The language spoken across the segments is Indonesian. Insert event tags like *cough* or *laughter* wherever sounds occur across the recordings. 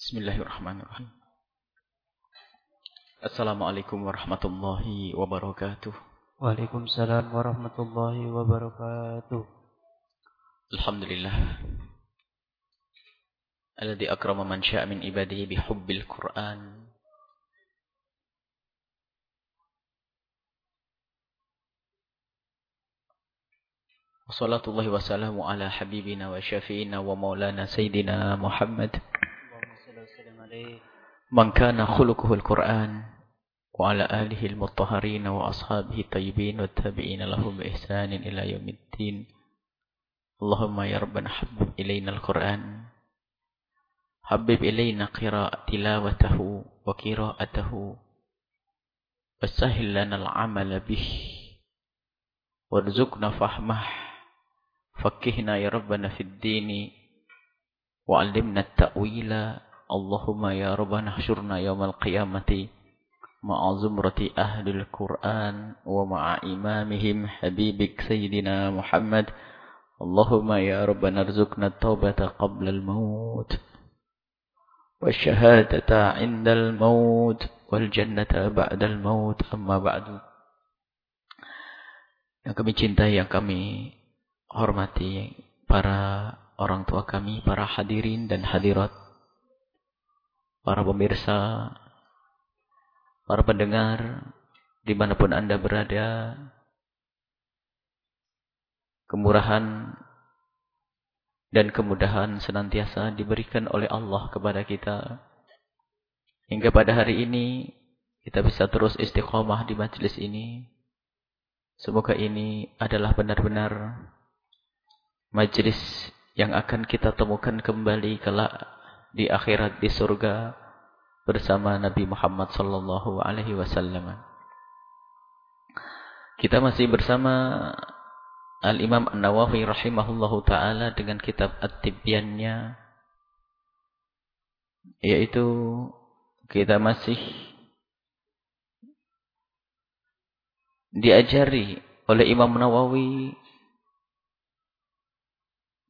Bismillahirrahmanirrahim. Assalamualaikum warahmatullahi wabarakatuh. Waalaikumsalam warahmatullahi wabarakatuh. Alhamdulillah. Alladhi akrama man sya'a min ibadihi bihubbil Qur'an. Wassalatullahi wassalamu ala habibina wa syafi'ina wa maulana sayyidina Muhammad. من كان خلقه القرآن وعلى آله المطهرين وأصحابه الطيبين والتابعين لهم بإحسان إلى يوم الدين. اللهم يا ربنا حبب إلينا القرآن. حبب إلينا قراءة تلاوته وقراءته. وسهل لنا العمل به. وارزقنا فهمه. فكهنا يا ربنا في الدين. وعلمنا التأويل. اللهم يا ربنا احشرنا يوم القيامة مع زمرة أهل القرآن ومع إمامهم حبيبك سيدنا محمد اللهم يا ربنا ارزقنا التوبة قبل الموت والشهادة عند الموت والجنة بعد الموت أما بعد yang kami cintai, yang kami hormati para orang tua kami, para hadirin dan hadirat para pemirsa, para pendengar, di mana pun Anda berada, kemurahan dan kemudahan senantiasa diberikan oleh Allah kepada kita. Hingga pada hari ini, kita bisa terus istiqomah di majlis ini. Semoga ini adalah benar-benar majlis yang akan kita temukan kembali kelak di akhirat di surga bersama Nabi Muhammad sallallahu alaihi wasallam. Kita masih bersama Al-Imam An-Nawawi rahimahullahu taala dengan kitab At-Tibyannya yaitu kita masih diajari oleh Imam Nawawi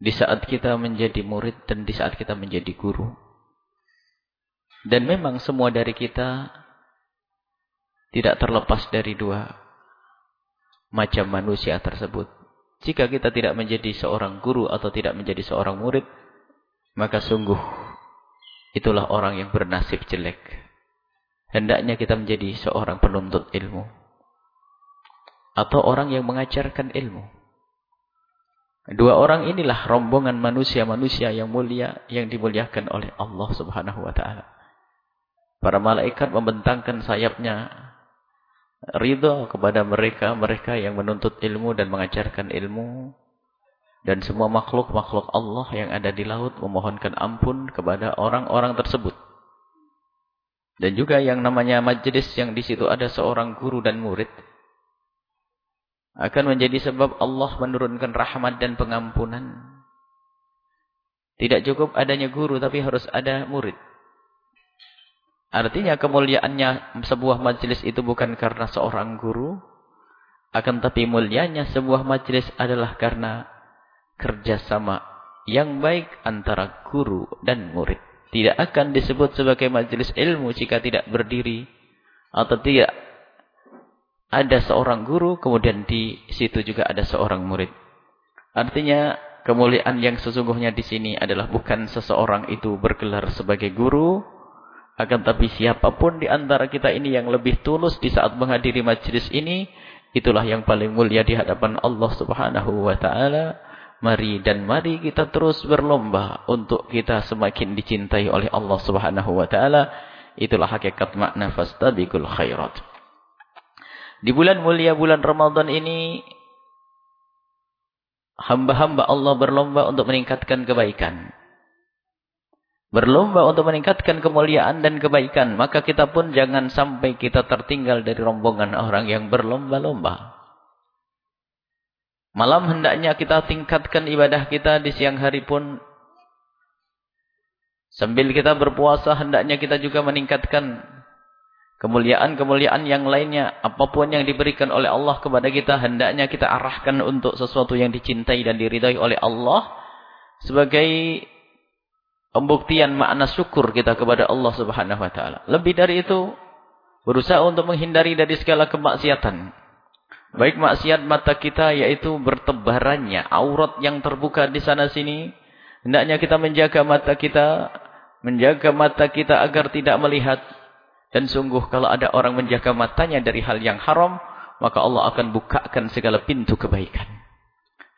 di saat kita menjadi murid dan di saat kita menjadi guru. Dan memang semua dari kita tidak terlepas dari dua macam manusia tersebut. Jika kita tidak menjadi seorang guru atau tidak menjadi seorang murid, maka sungguh itulah orang yang bernasib jelek. Hendaknya kita menjadi seorang penuntut ilmu. Atau orang yang mengajarkan ilmu. Dua orang inilah rombongan manusia-manusia yang mulia yang dimuliakan oleh Allah Subhanahu wa taala. Para malaikat membentangkan sayapnya ridha kepada mereka mereka yang menuntut ilmu dan mengajarkan ilmu dan semua makhluk-makhluk Allah yang ada di laut memohonkan ampun kepada orang-orang tersebut. Dan juga yang namanya majlis yang di situ ada seorang guru dan murid akan menjadi sebab Allah menurunkan rahmat dan pengampunan. Tidak cukup adanya guru tapi harus ada murid. Artinya kemuliaannya sebuah majlis itu bukan karena seorang guru. Akan tapi mulianya sebuah majlis adalah karena kerjasama yang baik antara guru dan murid. Tidak akan disebut sebagai majlis ilmu jika tidak berdiri atau tidak ada seorang guru, kemudian di situ juga ada seorang murid. Artinya kemuliaan yang sesungguhnya di sini adalah bukan seseorang itu bergelar sebagai guru, akan tapi siapa pun di antara kita ini yang lebih tulus di saat menghadiri majlis ini, itulah yang paling mulia di hadapan Allah Subhanahu wa taala. Mari dan mari kita terus berlomba untuk kita semakin dicintai oleh Allah Subhanahu wa taala. Itulah hakikat makna fastabiqul khairat. Di bulan mulia bulan Ramadan ini hamba-hamba Allah berlomba untuk meningkatkan kebaikan. Berlomba untuk meningkatkan kemuliaan dan kebaikan. Maka kita pun jangan sampai kita tertinggal dari rombongan orang yang berlomba-lomba. Malam hendaknya kita tingkatkan ibadah kita di siang hari pun. Sambil kita berpuasa hendaknya kita juga meningkatkan Kemuliaan-kemuliaan yang lainnya, apa pun yang diberikan oleh Allah kepada kita, hendaknya kita arahkan untuk sesuatu yang dicintai dan diridai oleh Allah sebagai Pembuktian makna syukur kita kepada Allah Subhanahu wa taala. Lebih dari itu, berusaha untuk menghindari dari segala kemaksiatan. Baik maksiat mata kita yaitu bertebarannya aurat yang terbuka di sana sini. Hendaknya kita menjaga mata kita, menjaga mata kita agar tidak melihat. Dan sungguh kalau ada orang menjaga matanya dari hal yang haram, maka Allah akan bukakan segala pintu kebaikan.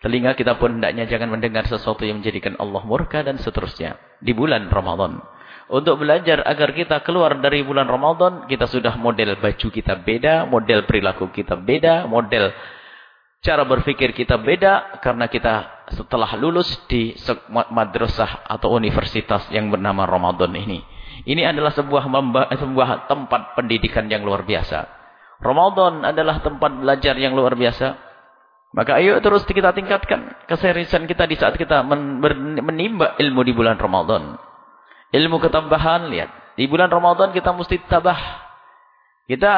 Telinga kita pun hendaknya jangan mendengar sesuatu yang menjadikan Allah murka dan seterusnya. Di bulan Ramadan. Untuk belajar agar kita keluar dari bulan Ramadan, kita sudah model baju kita beda, model perilaku kita beda, model cara berpikir kita beda. Karena kita setelah lulus di madrasah atau universitas yang bernama Ramadan ini. Ini adalah sebuah, sebuah tempat pendidikan yang luar biasa. Ramadan adalah tempat belajar yang luar biasa. Maka ayo terus kita tingkatkan keseriusan kita di saat kita menimba ilmu di bulan Ramadan. Ilmu ketambahan, lihat. Di bulan Ramadan kita mesti tabah. Kita,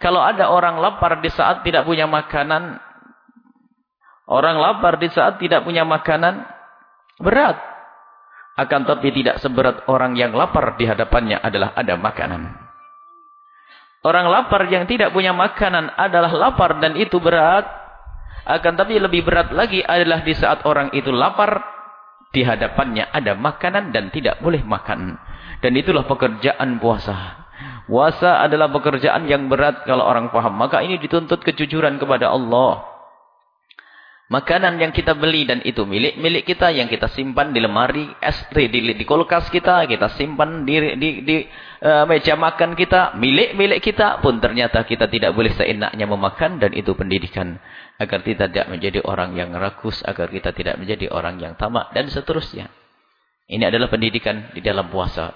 kalau ada orang lapar di saat tidak punya makanan, orang lapar di saat tidak punya makanan, berat. Akan tapi tidak seberat orang yang lapar di hadapannya adalah ada makanan. Orang lapar yang tidak punya makanan adalah lapar dan itu berat. Akan tapi lebih berat lagi adalah di saat orang itu lapar, di hadapannya ada makanan dan tidak boleh makan. Dan itulah pekerjaan puasa. Puasa adalah pekerjaan yang berat kalau orang paham. Maka ini dituntut kejujuran kepada Allah. Makanan yang kita beli dan itu milik-milik kita yang kita simpan di lemari es di, di, di kulkas kita, kita simpan di, di, di uh, meja makan kita, milik-milik kita pun ternyata kita tidak boleh seenaknya memakan dan itu pendidikan agar kita tidak menjadi orang yang rakus, agar kita tidak menjadi orang yang tamak dan seterusnya. Ini adalah pendidikan di dalam puasa.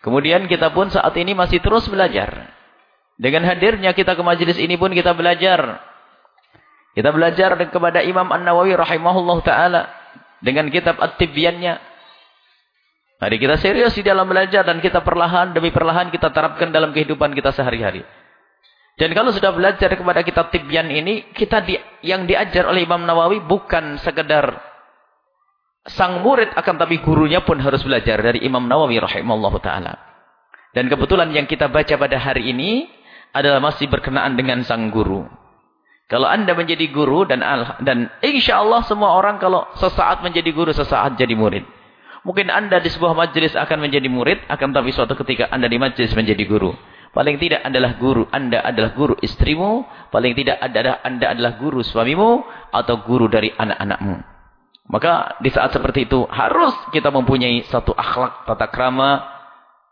Kemudian kita pun saat ini masih terus belajar. Dengan hadirnya kita ke majlis ini pun kita belajar kita belajar kepada Imam An-Nawawi rahimahullah ta'ala. Dengan kitab At-Tibyannya. Mari kita serius di dalam belajar dan kita perlahan demi perlahan kita terapkan dalam kehidupan kita sehari-hari. Dan kalau sudah belajar kepada kitab Tibyan ini, kita di, yang diajar oleh Imam Nawawi bukan sekedar sang murid akan tapi gurunya pun harus belajar dari Imam Nawawi rahimahullah taala. Dan kebetulan yang kita baca pada hari ini adalah masih berkenaan dengan sang guru. Kalau anda menjadi guru dan dan insya Allah semua orang kalau sesaat menjadi guru sesaat jadi murid. Mungkin anda di sebuah majlis akan menjadi murid, akan tapi suatu ketika anda di majlis menjadi guru. Paling tidak adalah guru, anda adalah guru istrimu, paling tidak adalah anda adalah guru suamimu atau guru dari anak-anakmu. Maka di saat seperti itu harus kita mempunyai satu akhlak tata krama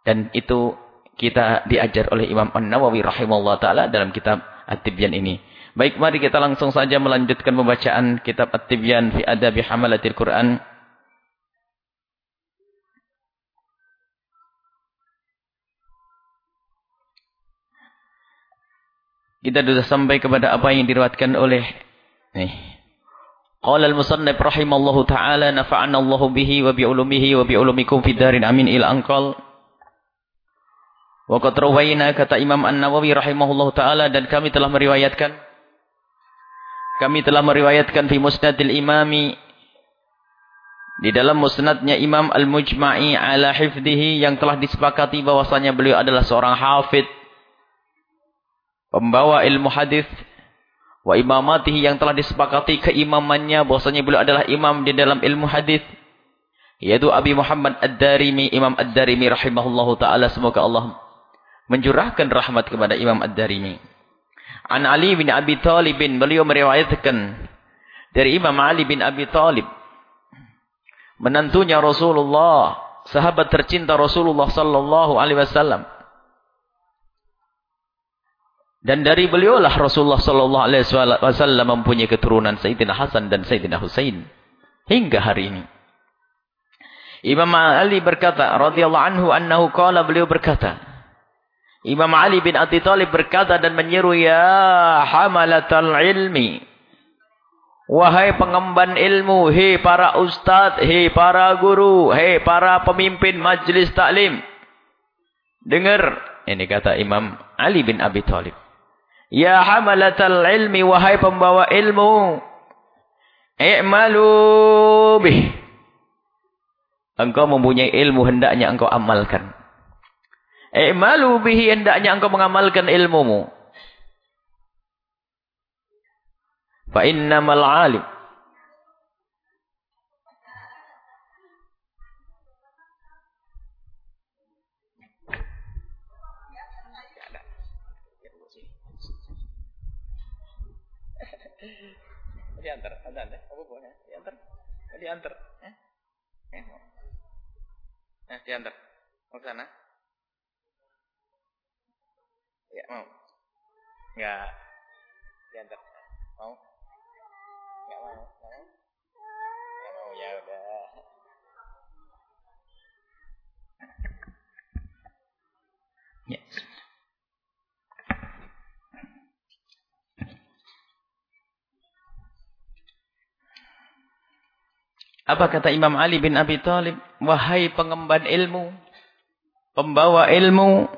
dan itu kita diajar oleh Imam An-Nawawi rahimahullah taala dalam kitab At-Tibyan ini. Baik, mari kita langsung saja melanjutkan pembacaan kitab At-Tibyan fi Adabi Hamalatil Quran. Kita sudah sampai kepada apa yang diriwayatkan oleh nih. Qala al-musannif rahimallahu taala nafa'ana Allah bihi wa bi ulumihi wa bi ulumikum fid darin amin ila anqal. Wa qad kata Imam An-Nawawi rahimahullahu taala dan kami telah meriwayatkan kami telah meriwayatkan fi musnadil imami. Di dalam musnadnya Imam Al-Mujma'i ala hifdihi yang telah disepakati bahwasanya beliau adalah seorang hafid. Pembawa ilmu hadis wa imamatihi yang telah disepakati keimamannya bahwasanya beliau adalah imam di dalam ilmu hadis yaitu Abi Muhammad Ad-Darimi Imam Ad-Darimi rahimahullahu taala. Semoga Allah mencurahkan rahmat kepada Imam Ad-Darimi An Ali bin Abi Talib beliau meriwayatkan dari Imam Ali bin Abi Talib menantunya Rasulullah, sahabat tercinta Rasulullah sallallahu alaihi wasallam. Dan dari beliaulah Rasulullah sallallahu alaihi wasallam mempunyai keturunan Sayyidina Hasan dan Sayyidina Husain hingga hari ini. Imam Ali berkata radhiyallahu anhu annahu qala beliau berkata Imam Ali bin Abi Thalib berkata dan menyeru ya hamalatal ilmi wahai pengemban ilmu hei para ustaz hei para guru hei para pemimpin majlis taklim dengar ini kata Imam Ali bin Abi Thalib ya hamalatal ilmi wahai pembawa ilmu i'malu bih Engkau mempunyai ilmu hendaknya engkau amalkan. I'malu bihi hendaknya engkau mengamalkan ilmumu. Fa innamal alim. Diantar, ada ada, apa boleh diantar, diantar, eh, eh, eh diantar, mau ke sana? Ya. Mau, enggak, diantar, mau, enggak mau, mau, enggak mau ya udah. Yes. *laughs* Apa kata Imam Ali bin Abi Thalib? Wahai pengemban ilmu, pembawa ilmu,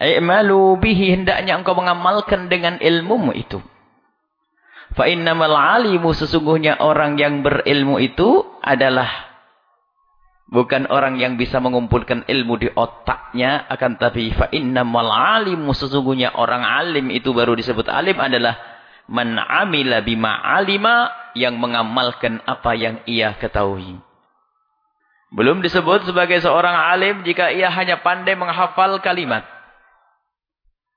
i'malu bihi hendaknya engkau mengamalkan dengan ilmumu itu. Fa innamal alimu sesungguhnya orang yang berilmu itu adalah bukan orang yang bisa mengumpulkan ilmu di otaknya akan tapi fa innamal alimu sesungguhnya orang alim itu baru disebut alim adalah man amila bima alima yang mengamalkan apa yang ia ketahui. Belum disebut sebagai seorang alim jika ia hanya pandai menghafal kalimat.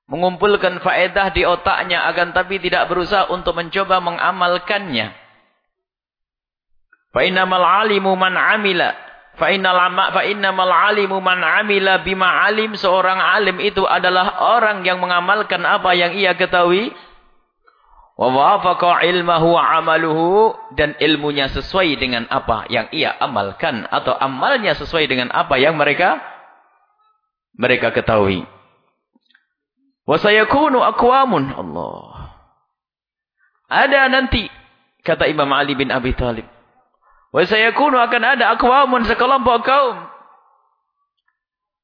Mengumpulkan faedah di otaknya akan tapi tidak berusaha untuk mencoba mengamalkannya. Fa innamal alimu man amila. Fa innal fa innamal alimu man amila bima alim. Seorang alim itu adalah orang yang mengamalkan apa yang ia ketahui. Wa wafaqa ilmahu wa amaluhu. Dan ilmunya sesuai dengan apa yang ia amalkan. Atau amalnya sesuai dengan apa yang mereka mereka ketahui. Wa sayakunu aqwamun Allah. Ada nanti kata Imam Ali bin Abi Thalib. Wa sayakunu akan ada aqwamun sekelompok kaum.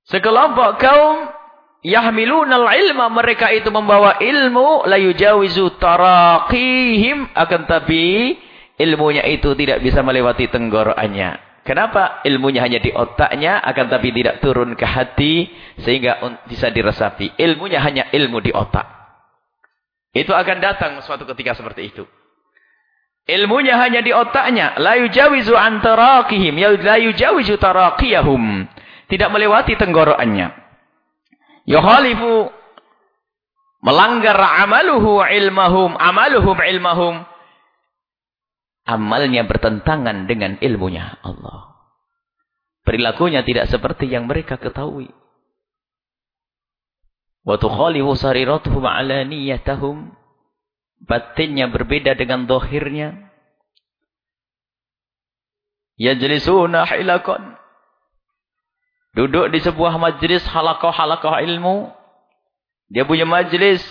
Sekelompok kaum yahmilunal ilma mereka itu membawa ilmu la yujawizu taraqihim akan tapi ilmunya itu tidak bisa melewati tenggorokannya kenapa ilmunya hanya di otaknya akan tapi tidak turun ke hati sehingga bisa diresapi? Ilmunya hanya ilmu di otak. Itu akan datang suatu ketika seperti itu. Ilmunya hanya di otaknya. La yujawizu antaraqihim ya la yujawizu taraqiyahum tidak melewati tenggorokannya. Yukhalifu melanggar amaluhu ilmahum amaluhum ilmahum amalnya bertentangan dengan ilmunya Allah. Perilakunya tidak seperti yang mereka ketahui. Wa tukhalifu sariratuhum ala batinnya berbeda dengan dohirnya. Yajlisuna hilakon. Duduk di sebuah majlis halakah-halakah ilmu. Dia punya majlis.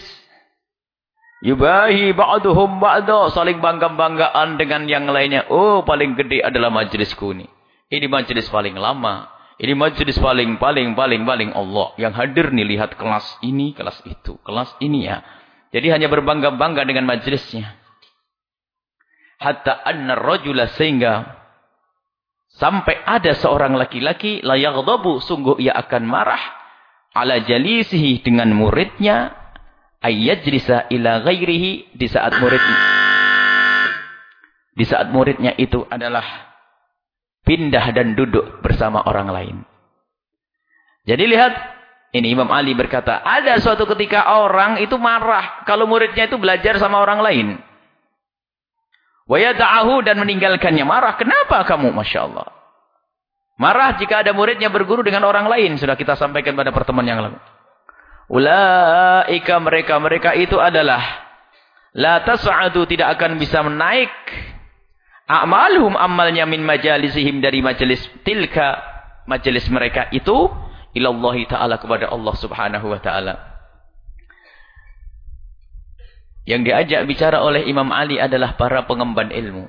Yubahi ba'duhum ba'da. Saling bangga-banggaan dengan yang lainnya. Oh paling gede adalah majlisku ini. Ini majlis paling lama. Ini majlis paling, paling, paling, paling Allah. Yang hadir nih lihat kelas ini, kelas itu. Kelas ini ya. Jadi hanya berbangga-bangga dengan majlisnya. Hatta anna rajula sehingga Sampai ada seorang laki-laki layak dobu, sungguh ia akan marah ala jalisihi dengan muridnya ayyajlisa ila ghairihi di saat muridnya di saat muridnya itu adalah pindah dan duduk bersama orang lain. Jadi lihat ini Imam Ali berkata, ada suatu ketika orang itu marah kalau muridnya itu belajar sama orang lain. Wayada'ahu dan meninggalkannya. Marah. Kenapa kamu? Masya Allah. Marah jika ada muridnya berguru dengan orang lain. Sudah kita sampaikan pada pertemuan yang lalu. Ulaika mereka-mereka itu adalah. La tas'adu tidak akan bisa menaik. A'maluhum amalnya min majalisihim dari majelis tilka. Majelis mereka itu. Ilallahi ta'ala kepada Allah subhanahu wa ta'ala. Yang diajak bicara oleh Imam Ali adalah para pengemban ilmu.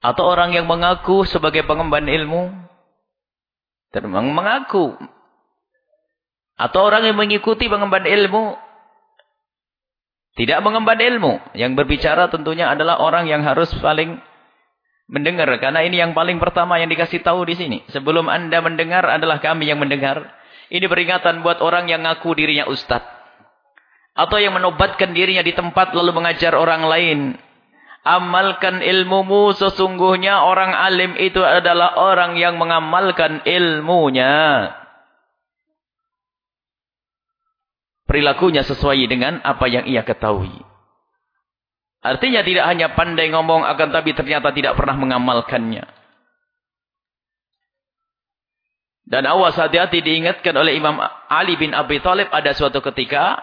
Atau orang yang mengaku sebagai pengemban ilmu. Mengaku. Atau orang yang mengikuti pengemban ilmu. Tidak mengemban ilmu. Yang berbicara tentunya adalah orang yang harus paling Mendengar karena ini yang paling pertama yang dikasih tahu di sini. Sebelum Anda mendengar adalah kami yang mendengar. Ini peringatan buat orang yang ngaku dirinya ustaz. Atau yang menobatkan dirinya di tempat lalu mengajar orang lain. Amalkan ilmumu sesungguhnya orang alim itu adalah orang yang mengamalkan ilmunya. Perilakunya sesuai dengan apa yang ia ketahui. Artinya tidak hanya pandai ngomong akan tapi ternyata tidak pernah mengamalkannya. Dan awas hati-hati diingatkan oleh Imam Ali bin Abi Thalib ada suatu ketika.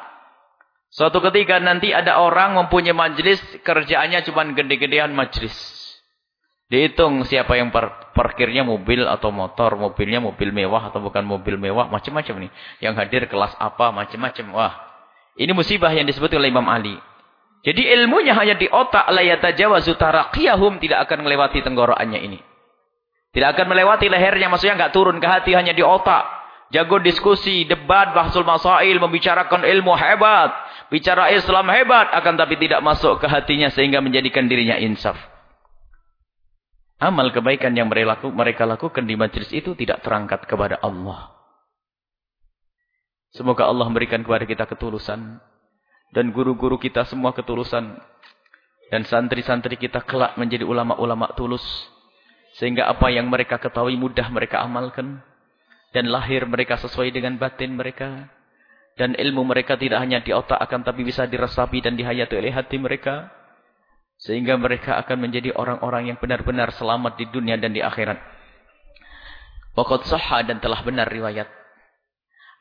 Suatu ketika nanti ada orang mempunyai majlis. Kerjaannya cuma gede-gedean majlis. Dihitung siapa yang par parkirnya mobil atau motor. Mobilnya mobil mewah atau bukan mobil mewah. Macam-macam nih. Yang hadir kelas apa macam-macam. Wah. Ini musibah yang disebut oleh Imam Ali. Jadi ilmunya hanya di otak layatajawazu taraqiyahum tidak akan melewati tenggorokannya ini. Tidak akan melewati lehernya maksudnya enggak turun ke hati hanya di otak. Jago diskusi, debat, bahsul masail, membicarakan ilmu hebat, bicara Islam hebat akan tapi tidak masuk ke hatinya sehingga menjadikan dirinya insaf. Amal kebaikan yang mereka lakukan di majlis itu tidak terangkat kepada Allah. Semoga Allah memberikan kepada kita ketulusan dan guru-guru kita semua ketulusan. Dan santri-santri kita kelak menjadi ulama-ulama tulus. Sehingga apa yang mereka ketahui mudah mereka amalkan. Dan lahir mereka sesuai dengan batin mereka. Dan ilmu mereka tidak hanya di otak akan tapi bisa diresapi dan dihayati oleh hati mereka. Sehingga mereka akan menjadi orang-orang yang benar-benar selamat di dunia dan di akhirat. Waqad sahha dan telah benar riwayat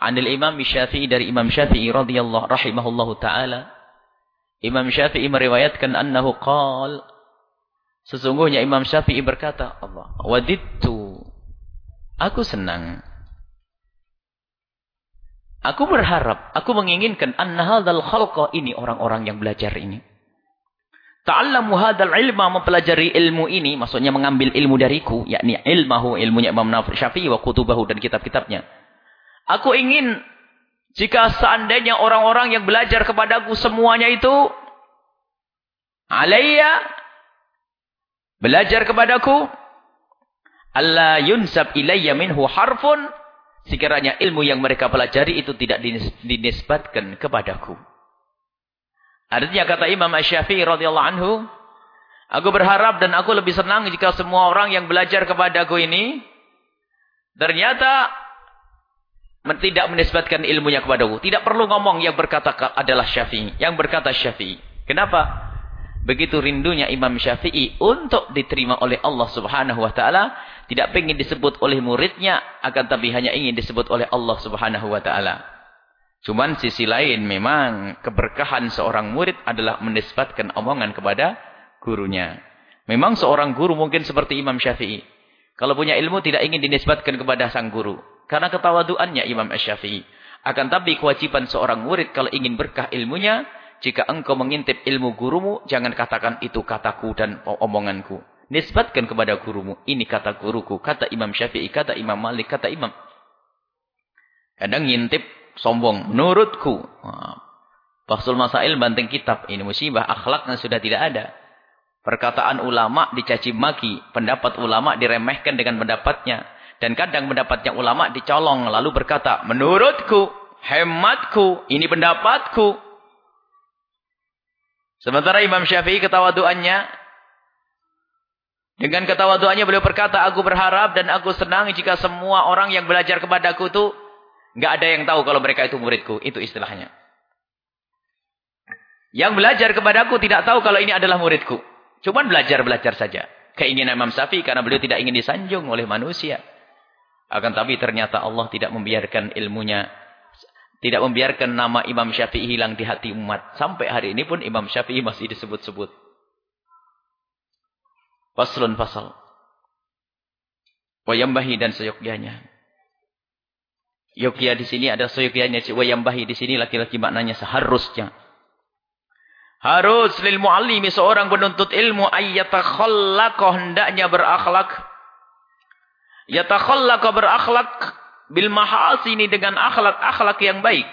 Anil Imam Syafi'i dari Imam Syafi'i radhiyallahu rahimahullahu taala. Imam Syafi'i meriwayatkan annahu qal Sesungguhnya Imam Syafi'i berkata, Allah, wadittu aku senang. Aku berharap, aku menginginkan anna hadzal khalqa ini orang-orang yang belajar ini. Ta'allamu hadzal ilma mempelajari ilmu ini, maksudnya mengambil ilmu dariku, yakni ilmahu ilmunya Imam Syafi'i wa kutubahu dan kitab-kitabnya. Aku ingin jika seandainya orang-orang yang belajar kepadaku semuanya itu alayya belajar kepadaku Allah yunsab ilayya minhu harfun sekiranya ilmu yang mereka pelajari itu tidak dinisbatkan kepadaku. Artinya kata Imam Asy-Syafi'i radhiyallahu anhu, aku berharap dan aku lebih senang jika semua orang yang belajar kepadaku ini ternyata tidak menisbatkan ilmunya kepadaku. Tidak perlu ngomong yang berkata adalah Syafi'i. Yang berkata Syafi'i. Kenapa? Begitu rindunya Imam Syafi'i untuk diterima oleh Allah subhanahu wa ta'ala. Tidak ingin disebut oleh muridnya. Akan tapi hanya ingin disebut oleh Allah subhanahu wa ta'ala. Cuman sisi lain memang keberkahan seorang murid adalah menisbatkan omongan kepada gurunya. Memang seorang guru mungkin seperti Imam Syafi'i. Kalau punya ilmu tidak ingin dinisbatkan kepada sang guru. Karena ketawaduannya Imam Ash-Syafi'i. Akan tapi kewajiban seorang murid kalau ingin berkah ilmunya. Jika engkau mengintip ilmu gurumu. Jangan katakan itu kataku dan omonganku. Nisbatkan kepada gurumu. Ini kata guruku. Kata Imam Syafi'i. Kata Imam Malik. Kata Imam. Kadang ngintip sombong. Menurutku. Faksul Masail banting kitab. Ini musibah. Akhlaknya sudah tidak ada. Perkataan ulama dicaci maki. Pendapat ulama diremehkan dengan pendapatnya. Dan kadang pendapatnya ulama dicolong lalu berkata, menurutku, hematku, ini pendapatku. Sementara Imam Syafi'i ketawaduannya, dengan ketawaduannya beliau berkata, aku berharap dan aku senang jika semua orang yang belajar kepadaku itu, nggak ada yang tahu kalau mereka itu muridku. Itu istilahnya. Yang belajar kepadaku tidak tahu kalau ini adalah muridku. Cuman belajar-belajar saja. Keinginan Imam Syafi'i karena beliau tidak ingin disanjung oleh manusia. Akan tapi ternyata Allah tidak membiarkan ilmunya. Tidak membiarkan nama Imam Syafi'i hilang di hati umat. Sampai hari ini pun Imam Syafi'i masih disebut-sebut. Faslun fasal. Wayambahi dan seyogyanya. Yogya di sini ada seyogyanya. Wayambahi di sini laki-laki maknanya seharusnya. Harus lil muallimi seorang penuntut ilmu ayyatakhallaqah hendaknya berakhlak Yatakhallaqa berakhlak bil mahasini dengan akhlak-akhlak yang baik.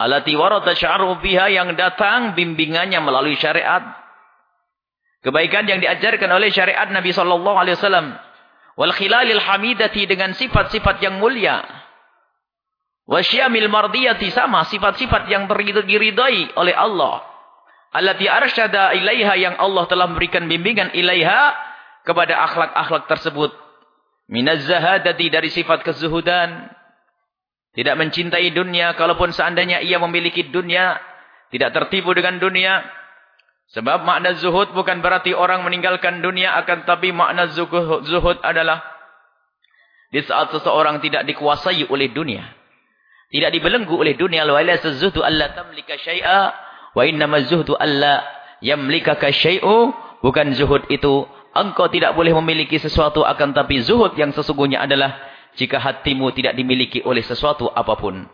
Alati warata sya'ru biha yang datang bimbingannya melalui syariat. Kebaikan yang diajarkan oleh syariat Nabi sallallahu alaihi wasallam. Wal khilalil hamidati dengan sifat-sifat yang mulia. Wasyamil mardiyati sama sifat-sifat yang diridai oleh Allah. Allati arsyada ilaiha yang Allah telah memberikan bimbingan ilaiha kepada akhlak-akhlak tersebut. Minaz zahadati dari sifat kezuhudan. Tidak mencintai dunia kalaupun seandainya ia memiliki dunia, tidak tertipu dengan dunia. Sebab makna zuhud bukan berarti orang meninggalkan dunia akan tapi makna zuhud adalah di saat seseorang tidak dikuasai oleh dunia. Tidak dibelenggu oleh dunia. Wala zuhdu alla tamlika syai'a wa innama zuhdu alla yamlikaka syai'u. Bukan zuhud itu engkau tidak boleh memiliki sesuatu akan tapi zuhud yang sesungguhnya adalah jika hatimu tidak dimiliki oleh sesuatu apapun.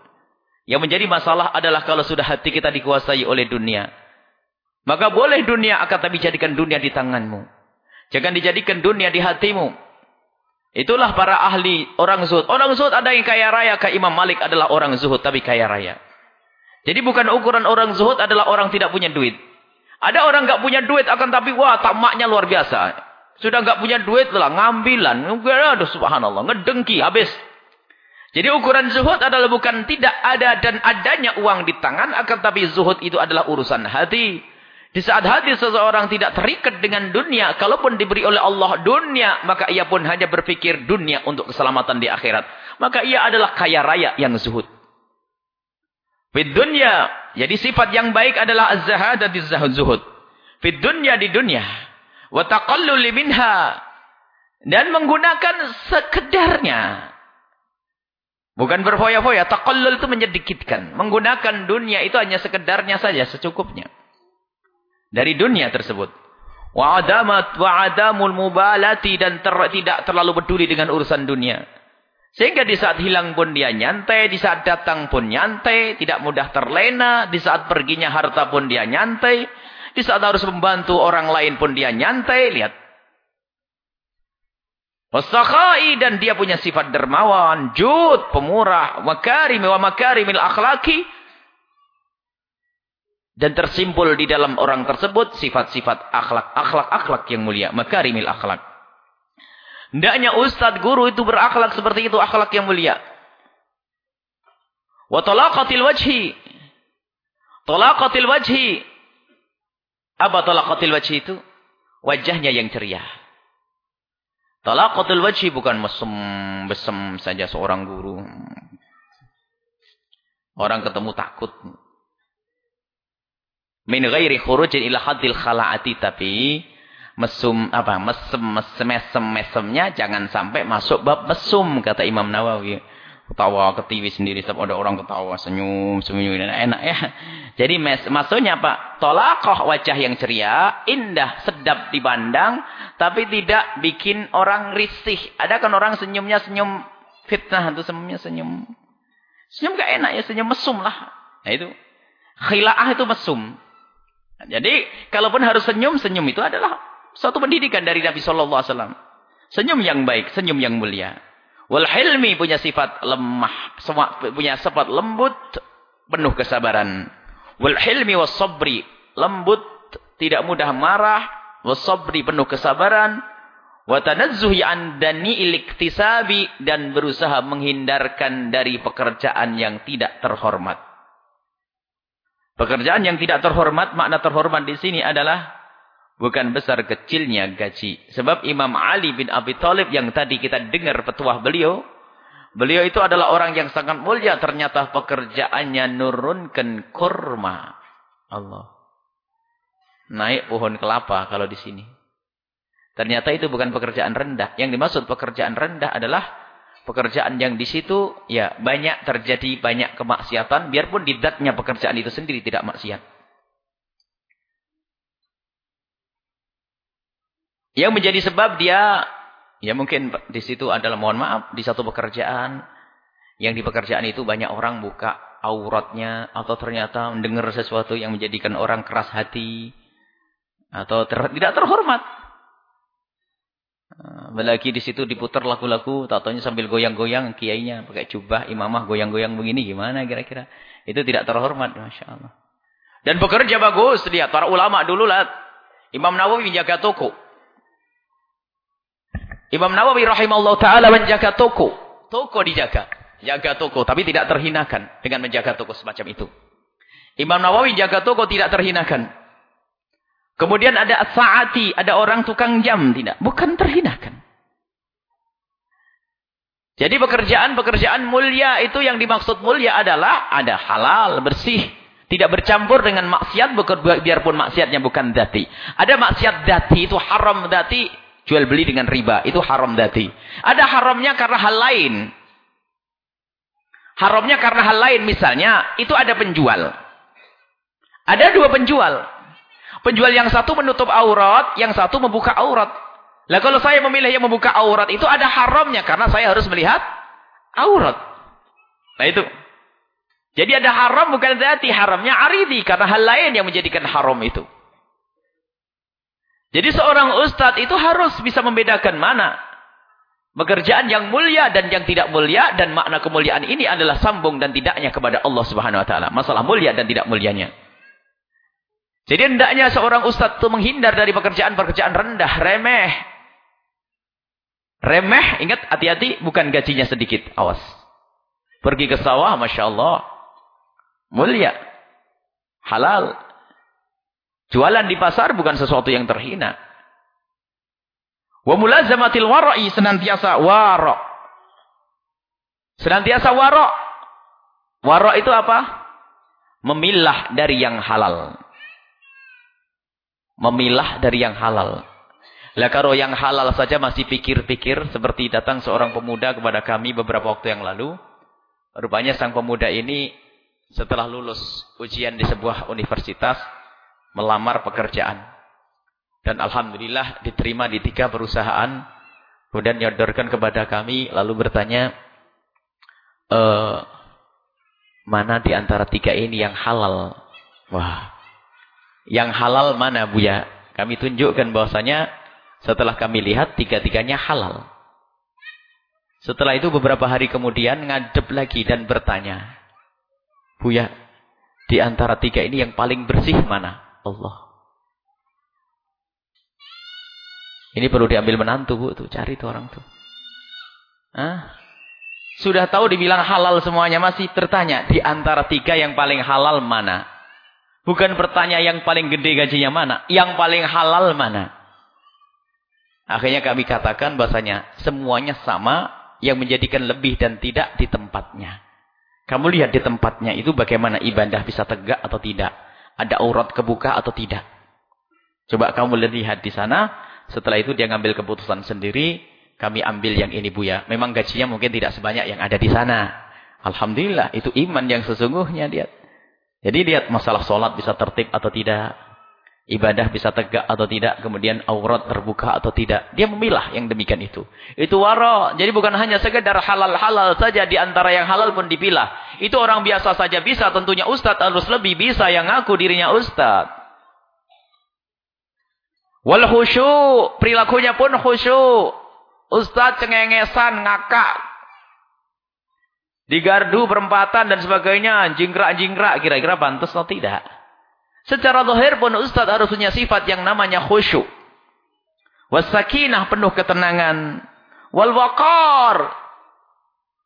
Yang menjadi masalah adalah kalau sudah hati kita dikuasai oleh dunia. Maka boleh dunia akan tapi jadikan dunia di tanganmu. Jangan dijadikan dunia di hatimu. Itulah para ahli orang zuhud. Orang zuhud ada yang kaya raya. Kayak Imam Malik adalah orang zuhud tapi kaya raya. Jadi bukan ukuran orang zuhud adalah orang tidak punya duit. Ada orang nggak punya duit akan tapi wah tamaknya luar biasa. Sudah nggak punya duit lah ngambilan. Aduh subhanallah ngedengki habis. Jadi ukuran zuhud adalah bukan tidak ada dan adanya uang di tangan akan tapi zuhud itu adalah urusan hati. Di saat hati seseorang tidak terikat dengan dunia, kalaupun diberi oleh Allah dunia, maka ia pun hanya berpikir dunia untuk keselamatan di akhirat. Maka ia adalah kaya raya yang zuhud. Fid dunia, jadi sifat yang baik adalah az-zahad dan zuhud. Fid dunia di dunia. Wa taqallul minha. Dan menggunakan sekedarnya. Bukan berfoya-foya. Taqallul itu menyedikitkan. Menggunakan dunia itu hanya sekedarnya saja, secukupnya dari dunia tersebut. Wa adamat wa adamul mubalati dan ter, tidak terlalu peduli dengan urusan dunia. Sehingga di saat hilang pun dia nyantai, di saat datang pun nyantai, tidak mudah terlena, di saat perginya harta pun dia nyantai, di saat harus membantu orang lain pun dia nyantai, lihat. Wasakhai dan dia punya sifat dermawan, jud, pemurah, makarim wa makarimil akhlaki, dan tersimpul di dalam orang tersebut sifat-sifat akhlak, akhlak-akhlak yang mulia, makarimil akhlak. Hendaknya ustadz guru itu berakhlak seperti itu, akhlak yang mulia. Wa talaqatil wajhi. Talaqatil wajhi. Apa talaqatil wajhi itu? Wajahnya yang ceria. Talaqatil wajhi bukan mesem-besem saja seorang guru. Orang ketemu takut min ghairi khurujin ila haddil khala'ati. Tapi mesum apa mesem mesem mesem mesemnya jangan sampai masuk bab mesum kata Imam Nawawi. Ketawa ketiwi sendiri setiap ada orang ketawa senyum senyum enak ya. Jadi mes, maksudnya apa? Tolakoh wajah yang ceria indah sedap dipandang tapi tidak bikin orang risih. Ada kan orang senyumnya senyum fitnah itu senyumnya senyum senyum gak enak ya senyum mesum lah. Nah itu. Khilaah itu mesum jadi, kalaupun harus senyum, senyum itu adalah suatu pendidikan dari Nabi Shallallahu Alaihi Wasallam. Senyum yang baik, senyum yang mulia. Wal hilmi punya sifat lemah, punya sifat lembut, penuh kesabaran. Wal hilmi was sabri, lembut, tidak mudah marah, was sabri penuh kesabaran. Wa tanazzuhi an dani'il iktisabi dan berusaha menghindarkan dari pekerjaan yang tidak terhormat. Pekerjaan yang tidak terhormat, makna terhormat di sini adalah bukan besar kecilnya gaji. Sebab Imam Ali bin Abi Thalib yang tadi kita dengar petuah beliau, beliau itu adalah orang yang sangat mulia. Ternyata pekerjaannya nurunkan kurma. Allah. Naik pohon kelapa kalau di sini. Ternyata itu bukan pekerjaan rendah. Yang dimaksud pekerjaan rendah adalah pekerjaan yang di situ ya banyak terjadi banyak kemaksiatan biarpun di datnya pekerjaan itu sendiri tidak maksiat. Yang menjadi sebab dia ya mungkin di situ adalah mohon maaf di satu pekerjaan yang di pekerjaan itu banyak orang buka auratnya atau ternyata mendengar sesuatu yang menjadikan orang keras hati atau ter, tidak terhormat. Belagi di situ diputar lagu-lagu, tatanya sambil goyang-goyang kiainya pakai jubah, imamah goyang-goyang begini gimana kira-kira? Itu tidak terhormat, masya Allah. Dan bekerja bagus lihat para ulama dulu lah Imam Nawawi menjaga toko. Imam Nawawi rahimahullah ta'ala menjaga toko. Toko dijaga. Jaga toko. Tapi tidak terhinakan dengan menjaga toko semacam itu. Imam Nawawi jaga toko tidak terhinakan. Kemudian ada saati. Ada orang tukang jam. Tidak. Bukan terhinakan. Jadi pekerjaan-pekerjaan mulia itu yang dimaksud mulia adalah ada halal, bersih. Tidak bercampur dengan maksiat biarpun maksiatnya bukan dati. Ada maksiat dati itu haram dati. Jual beli dengan riba. Itu haram dati. Ada haramnya karena hal lain. Haramnya karena hal lain. Misalnya itu ada penjual. Ada dua penjual. Penjual yang satu menutup aurat. Yang satu membuka aurat. Lah kalau saya memilih yang membuka aurat itu ada haramnya karena saya harus melihat aurat. Nah itu. Jadi ada haram bukan berarti haramnya aridi karena hal lain yang menjadikan haram itu. Jadi seorang ustadz itu harus bisa membedakan mana pekerjaan yang mulia dan yang tidak mulia dan makna kemuliaan ini adalah sambung dan tidaknya kepada Allah Subhanahu wa taala. Masalah mulia dan tidak mulianya. Jadi hendaknya seorang ustadz itu menghindar dari pekerjaan-pekerjaan rendah, remeh, Remeh, ingat hati-hati, bukan gajinya sedikit. Awas. Pergi ke sawah, Masya Allah. Mulia. Halal. Jualan di pasar bukan sesuatu yang terhina. Wa mulazamatil wara'i senantiasa wara'. Senantiasa wara'. Wara' itu apa? Memilah dari yang halal. Memilah dari yang halal. Lah kalau yang halal saja masih pikir-pikir seperti datang seorang pemuda kepada kami beberapa waktu yang lalu. Rupanya sang pemuda ini setelah lulus ujian di sebuah universitas melamar pekerjaan. Dan alhamdulillah diterima di tiga perusahaan. Kemudian nyodorkan kepada kami lalu bertanya e, mana di antara tiga ini yang halal? Wah. Yang halal mana Buya? Kami tunjukkan bahwasanya setelah kami lihat tiga-tiganya halal. Setelah itu beberapa hari kemudian ngadep lagi dan bertanya. Buya, di antara tiga ini yang paling bersih mana? Allah. Ini perlu diambil menantu bu, tuh cari tuh orang tuh. Hah? Sudah tahu dibilang halal semuanya masih tertanya di antara tiga yang paling halal mana? Bukan bertanya yang paling gede gajinya mana, yang paling halal mana? Akhirnya kami katakan bahasanya semuanya sama yang menjadikan lebih dan tidak di tempatnya. Kamu lihat di tempatnya itu bagaimana ibadah bisa tegak atau tidak. Ada aurat kebuka atau tidak. Coba kamu lihat di sana. Setelah itu dia ngambil keputusan sendiri. Kami ambil yang ini bu ya. Memang gajinya mungkin tidak sebanyak yang ada di sana. Alhamdulillah itu iman yang sesungguhnya lihat. Jadi lihat masalah sholat bisa tertib atau tidak ibadah bisa tegak atau tidak, kemudian aurat terbuka atau tidak. Dia memilah yang demikian itu. Itu waro. Jadi bukan hanya sekedar halal-halal saja di antara yang halal pun dipilah. Itu orang biasa saja bisa, tentunya ustaz harus lebih bisa yang ngaku dirinya ustaz. Wal khusyuk, perilakunya pun khusyuk. Ustaz cengengesan, ngakak. Di gardu, perempatan dan sebagainya, jingkrak-jingkrak, kira-kira pantas atau tidak? Secara zahir pun Ustaz harus punya sifat yang namanya khusyuk. Wasakinah penuh ketenangan. Wal waqar.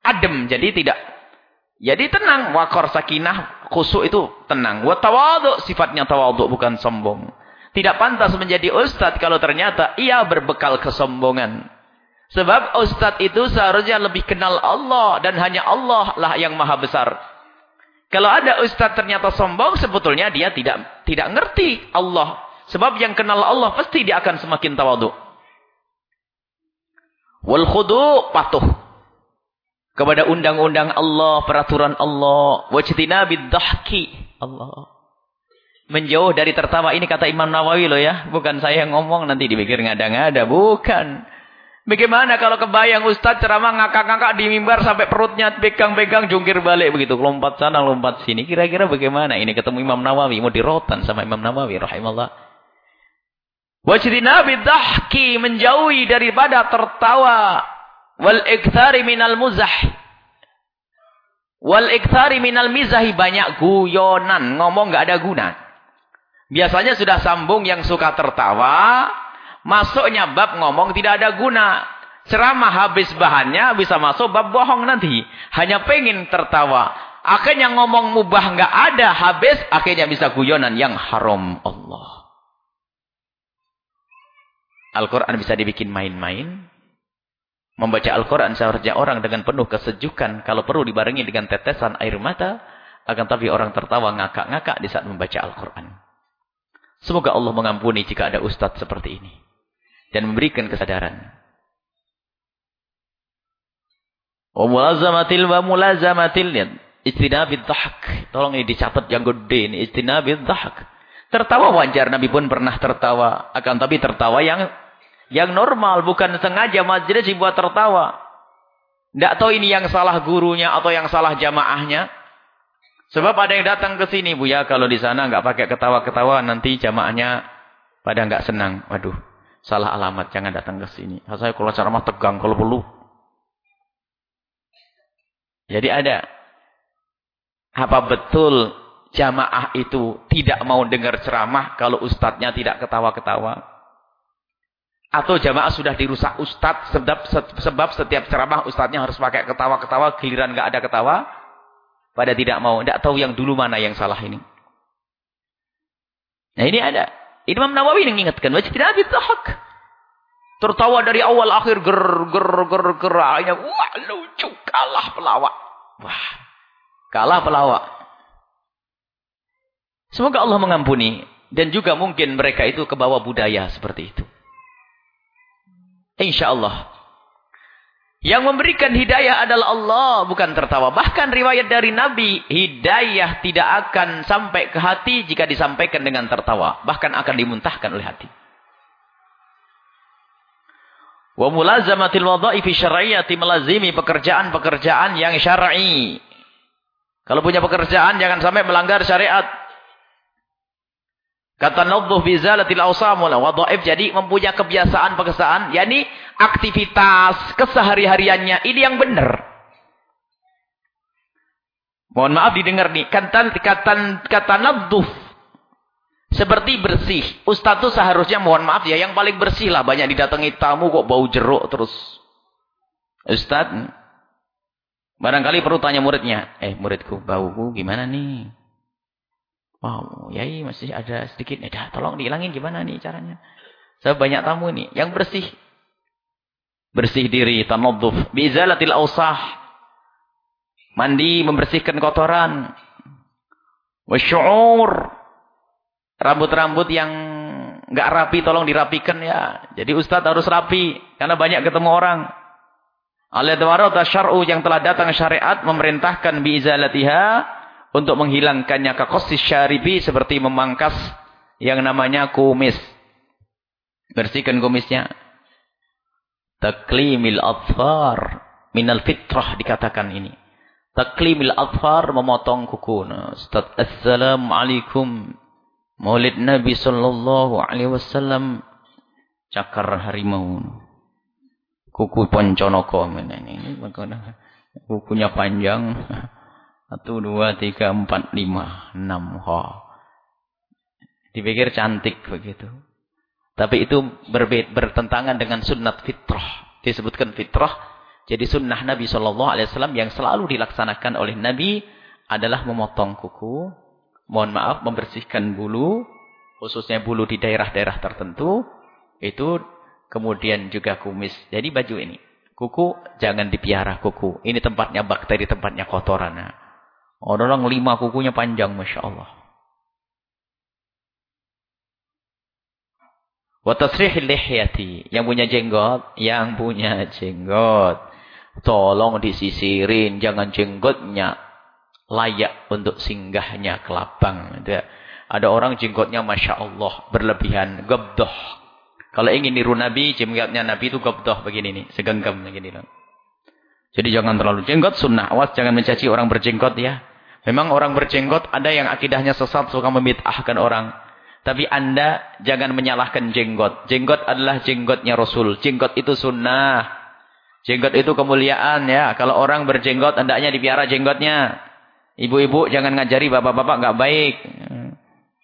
Adem. Jadi tidak. Jadi tenang. Waqar sakinah. Khusyuk itu tenang. Wa tawaduk. Sifatnya tawaduk bukan sombong. Tidak pantas menjadi Ustaz kalau ternyata ia berbekal kesombongan. Sebab Ustaz itu seharusnya lebih kenal Allah. Dan hanya Allah lah yang maha besar. Kalau ada ustaz ternyata sombong, sebetulnya dia tidak tidak ngerti Allah. Sebab yang kenal Allah pasti dia akan semakin tawaduk. Wal khudu patuh kepada undang-undang Allah, peraturan Allah, wajtinabid dhahki. Allah. Menjauh dari tertawa ini kata Imam Nawawi loh ya, bukan saya yang ngomong nanti dipikir ngada-ngada, bukan. Bagaimana kalau kebayang Ustaz ceramah ngakak-ngakak di mimbar sampai perutnya pegang-pegang jungkir balik begitu. Lompat sana, lompat sini. Kira-kira bagaimana? Ini ketemu Imam Nawawi. Mau dirotan sama Imam Nawawi. Rahimahullah. Wajidina bidahki. Menjauhi daripada tertawa. Wal ikthari minal muzah. Wal ikthari minal mizahi. Banyak guyonan. Ngomong gak ada guna. Biasanya sudah sambung yang suka tertawa. Masuknya bab ngomong tidak ada guna. Ceramah habis bahannya bisa masuk bab bohong nanti. Hanya pengen tertawa. Akhirnya ngomong mubah nggak ada habis. Akhirnya bisa guyonan yang haram Allah. Al-Quran bisa dibikin main-main. Membaca Al-Quran seharusnya orang dengan penuh kesejukan. Kalau perlu dibarengi dengan tetesan air mata. Akan tapi orang tertawa ngakak-ngakak di saat membaca Al-Quran. Semoga Allah mengampuni jika ada ustadz seperti ini. Dan memberikan kesadaran. Wa mulazamatil wa mulazamatil. Istinabid dhahak. Tolong ini dicatat yang gede ini. Istinabid dhahak. Tertawa wajar. Nabi pun pernah tertawa. Akan tapi tertawa yang yang normal. Bukan sengaja majlis dibuat tertawa. Tidak tahu ini yang salah gurunya atau yang salah jamaahnya. Sebab ada yang datang ke sini, Bu ya, kalau di sana nggak pakai ketawa-ketawa, nanti jamaahnya pada nggak senang. Waduh, salah alamat, jangan datang ke sini. Saya kalau ceramah tegang kalau perlu. Jadi ada apa betul jamaah itu tidak mau dengar ceramah kalau ustadznya tidak ketawa-ketawa? Atau jamaah sudah dirusak ustadz sebab, sebab setiap ceramah ustadznya harus pakai ketawa-ketawa, giliran nggak ada ketawa? Pada tidak mau. Tidak tahu yang dulu mana yang salah ini. Nah ini ada. Imam Nawawi yang mengingatkan. Wajib tidak hak. Tertawa dari awal akhir. Ger, ger, ger, ger. Akhirnya, wah lucu. Kalah pelawak. Wah. Kalah pelawak. Semoga Allah mengampuni. Dan juga mungkin mereka itu kebawa budaya seperti itu. Insya Allah. Yang memberikan hidayah adalah Allah, bukan tertawa. Bahkan riwayat dari Nabi, hidayah tidak akan sampai ke hati jika disampaikan dengan tertawa. Bahkan akan dimuntahkan oleh hati. Wa mulazamatil wadha'i fi syar'iyyati pekerjaan-pekerjaan yang syar'i. Kalau punya pekerjaan jangan sampai melanggar syariat. Kata nadhuh bi zalatil awsam wa dhaif jadi mempunyai kebiasaan-kebiasaan yakni aktivitas kesehari-hariannya ini yang benar. Mohon maaf didengar nih kata kata kata nadhuh seperti bersih. Ustaz tuh seharusnya mohon maaf ya yang paling bersih lah banyak didatangi tamu kok bau jeruk terus. Ustaz barangkali perlu tanya muridnya, eh muridku bauku gimana nih? Wow, yai masih ada sedikit. nih. dah, tolong dihilangin gimana nih caranya? Saya banyak tamu nih. Yang bersih. Bersih diri, tanadzuf. Bizalatil ausah. Mandi, membersihkan kotoran. Wasyu'ur. Rambut-rambut yang nggak rapi, tolong dirapikan ya. Jadi ustaz harus rapi. Karena banyak ketemu orang. Al-Yadwarata syar'u yang telah datang syariat memerintahkan biizalatiha untuk menghilangkannya kakosis syaribi seperti memangkas yang namanya kumis. Bersihkan kumisnya. Taklimil adfar minal fitrah dikatakan ini. Taklimil adfar memotong kuku. Ustaz, Assalamualaikum. Maulid Nabi sallallahu alaihi wasallam cakar harimau. Kuku ponconoko ini. Kukunya panjang. *laughs* Satu, dua, tiga, empat, lima, enam. Ho. Dipikir cantik begitu. Tapi itu berbeda, bertentangan dengan sunnat fitrah. Disebutkan fitrah. Jadi sunnah Nabi SAW yang selalu dilaksanakan oleh Nabi adalah memotong kuku. Mohon maaf, membersihkan bulu. Khususnya bulu di daerah-daerah tertentu. Itu kemudian juga kumis. Jadi baju ini. Kuku jangan dipiara kuku. Ini tempatnya bakteri, tempatnya kotoran. Nah. Orang lima kukunya panjang, Masya Allah. Watasrihil lihyati. Yang punya jenggot. Yang punya jenggot. Tolong disisirin. Jangan jenggotnya layak untuk singgahnya kelabang. Ada orang jenggotnya Masya Allah. Berlebihan. Gebdoh. Kalau ingin niru Nabi, jenggotnya Nabi itu gebdoh begini nih. Segenggam begini. Jadi jangan terlalu jenggot sunnah. Awas jangan mencaci orang berjenggot ya. Memang orang berjenggot ada yang akidahnya sesat suka memitahkan orang. Tapi anda jangan menyalahkan jenggot. Jenggot adalah jenggotnya Rasul. Jenggot itu sunnah. Jenggot itu kemuliaan ya. Kalau orang berjenggot hendaknya dipiara jenggotnya. Ibu-ibu jangan ngajari bapak-bapak nggak baik.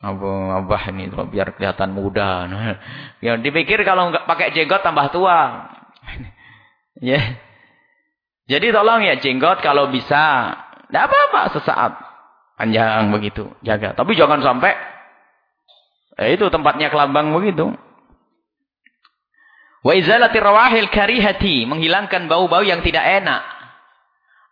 Apa abah ini biar kelihatan muda. *laughs* Ya dipikir kalau nggak pakai jenggot tambah tua. *laughs* ya. Jadi tolong ya jenggot kalau bisa. Tidak apa-apa sesaat. Panjang begitu. Jaga. Tapi jangan sampai. Eh, itu tempatnya kelambang begitu. Wa izalati rawahil karihati. Menghilangkan bau-bau yang tidak enak.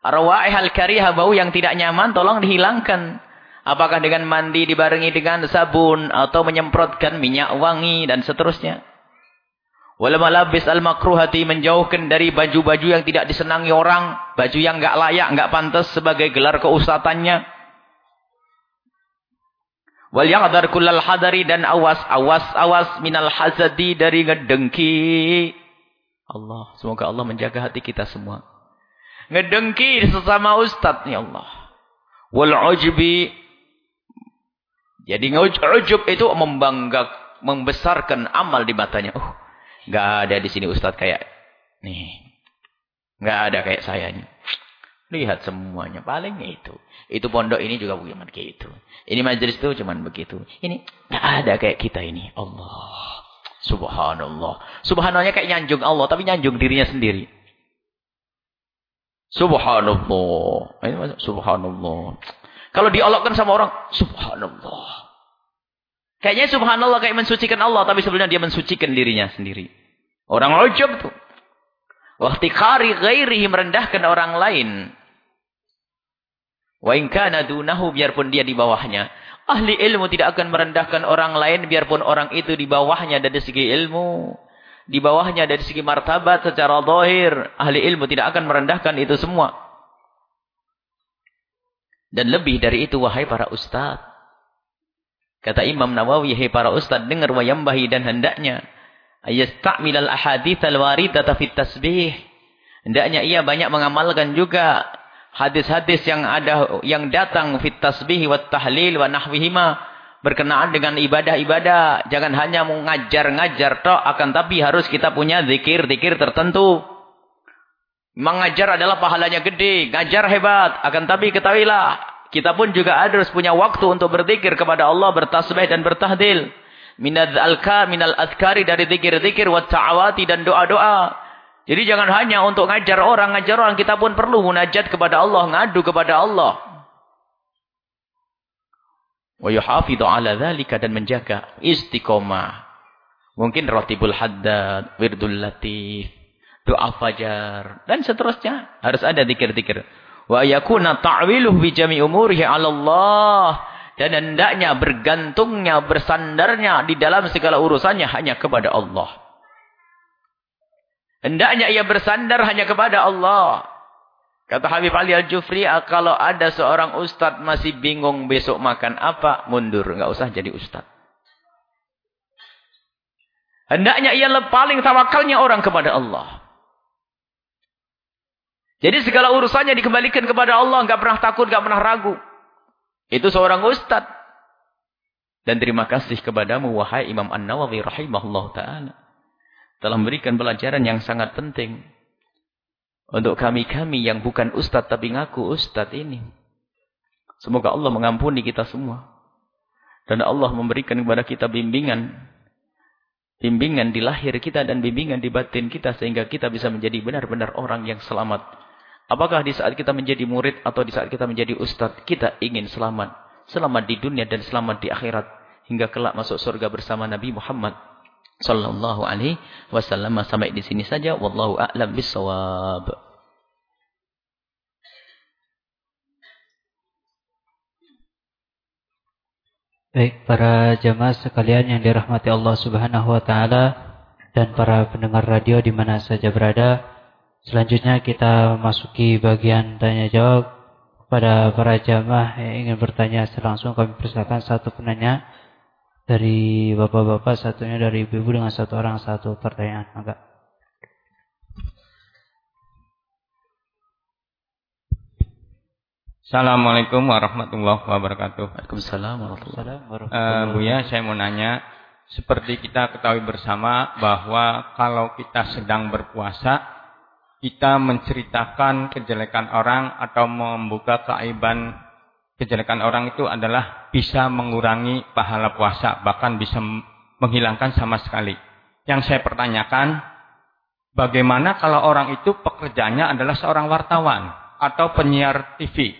Rawahil karihah bau yang tidak nyaman. Tolong dihilangkan. Apakah dengan mandi dibarengi dengan sabun atau menyemprotkan minyak wangi dan seterusnya. Wal malabis al makruhati menjauhkan dari baju-baju yang tidak disenangi orang, baju yang enggak layak, enggak pantas sebagai gelar keustatannya. Wal ya'dhar kullal hadari dan awas awas awas minal hazadi dari ngedengki. Allah, semoga Allah menjaga hati kita semua. Ngedengki sesama ustaz ya Allah. Wal ujbi jadi ujub itu membangga, membesarkan amal di matanya. Oh, nggak ada di sini ustaz kayak nih. Nggak ada kayak saya ini. Lihat semuanya. Paling itu. Itu pondok ini juga bagaimana kayak itu. Ini majelis itu cuman begitu. Ini nggak ada kayak kita ini. Allah. Subhanallah. Subhanallah kayak nyanjung Allah. Tapi nyanjung dirinya sendiri. Subhanallah. Subhanallah. Kalau diolokkan sama orang, subhanallah. Kayaknya subhanallah kayak mensucikan Allah, tapi sebenarnya dia mensucikan dirinya sendiri. Orang ujub tuh. Wahtikari ghairihi merendahkan orang lain. Wa in kana dunahu biarpun dia di bawahnya. Ahli ilmu tidak akan merendahkan orang lain biarpun orang itu di bawahnya dari segi ilmu. Di bawahnya dari segi martabat secara zahir. Ahli ilmu tidak akan merendahkan itu semua. Dan lebih dari itu wahai para ustaz. Kata Imam Nawawi, hai para ustaz, dengar wa yambahi dan hendaknya ayasta'milal ahadits al-waridata fit tasbih. Hendaknya ia banyak mengamalkan juga hadis-hadis yang ada yang datang fit tasbih wa tahlil wa nahwihima berkenaan dengan ibadah-ibadah. Jangan hanya mengajar-ngajar tok, akan tapi harus kita punya zikir-zikir tertentu. Mengajar adalah pahalanya gede. Ngajar hebat. Akan tapi ketahuilah. Kita pun juga harus punya waktu untuk berzikir kepada Allah. Bertasbih dan bertahdil. Minal alka, minal adkari dari zikir-zikir. Wa ta'awati dan doa-doa. Jadi jangan hanya untuk ngajar orang. Ngajar orang kita pun perlu munajat kepada Allah. Ngadu kepada Allah. Wa yuhafidhu ala dhalika dan menjaga istiqomah. Mungkin rotibul haddad, wirdul latif doa fajar dan seterusnya harus ada zikir-zikir wa yakuna ta'wiluhu bi jami umurihi 'ala Allah. Dan hendaknya bergantungnya bersandarnya di dalam segala urusannya hanya kepada Allah. Hendaknya ia bersandar hanya kepada Allah. Kata Habib Ali Al-Jufri ah, kalau ada seorang ustaz masih bingung besok makan apa mundur. Enggak usah jadi ustaz. Hendaknya ia paling tawakalnya orang kepada Allah jadi segala urusannya dikembalikan kepada Allah. Enggak pernah takut, enggak pernah ragu. Itu seorang ustaz. Dan terima kasih kepadamu, wahai Imam An-Nawawi rahimahullah ta'ala. Telah memberikan pelajaran yang sangat penting. Untuk kami-kami yang bukan ustaz tapi ngaku ustaz ini. Semoga Allah mengampuni kita semua. Dan Allah memberikan kepada kita bimbingan. Bimbingan di lahir kita dan bimbingan di batin kita. Sehingga kita bisa menjadi benar-benar orang yang selamat Apakah di saat kita menjadi murid atau di saat kita menjadi ustadz, kita ingin selamat. Selamat di dunia dan selamat di akhirat. Hingga kelak masuk surga bersama Nabi Muhammad sallallahu alaihi wasallam. Sampai di sini saja. Wallahu a'lam bisawab. Baik, para jamaah sekalian yang dirahmati Allah Subhanahu wa taala dan para pendengar radio di mana saja berada, Selanjutnya kita masuki bagian tanya jawab kepada para jamaah yang ingin bertanya langsung kami persilakan satu penanya dari bapak-bapak satunya dari ibu-ibu dengan satu orang satu pertanyaan maka Assalamualaikum warahmatullahi wabarakatuh. Waalaikumsalam warahmatullahi wabarakatuh. Uh, Buya, saya mau nanya, seperti kita ketahui bersama bahwa kalau kita sedang berpuasa, kita menceritakan kejelekan orang atau membuka keaiban kejelekan orang itu adalah bisa mengurangi pahala puasa, bahkan bisa menghilangkan sama sekali. Yang saya pertanyakan, bagaimana kalau orang itu pekerjaannya adalah seorang wartawan atau penyiar TV?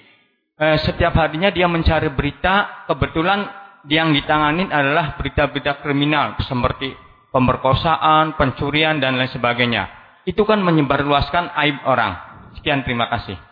Eh, setiap harinya dia mencari berita, kebetulan yang ditangani adalah berita-berita kriminal seperti pemerkosaan, pencurian, dan lain sebagainya. Itu kan menyebarluaskan aib orang. Sekian, terima kasih.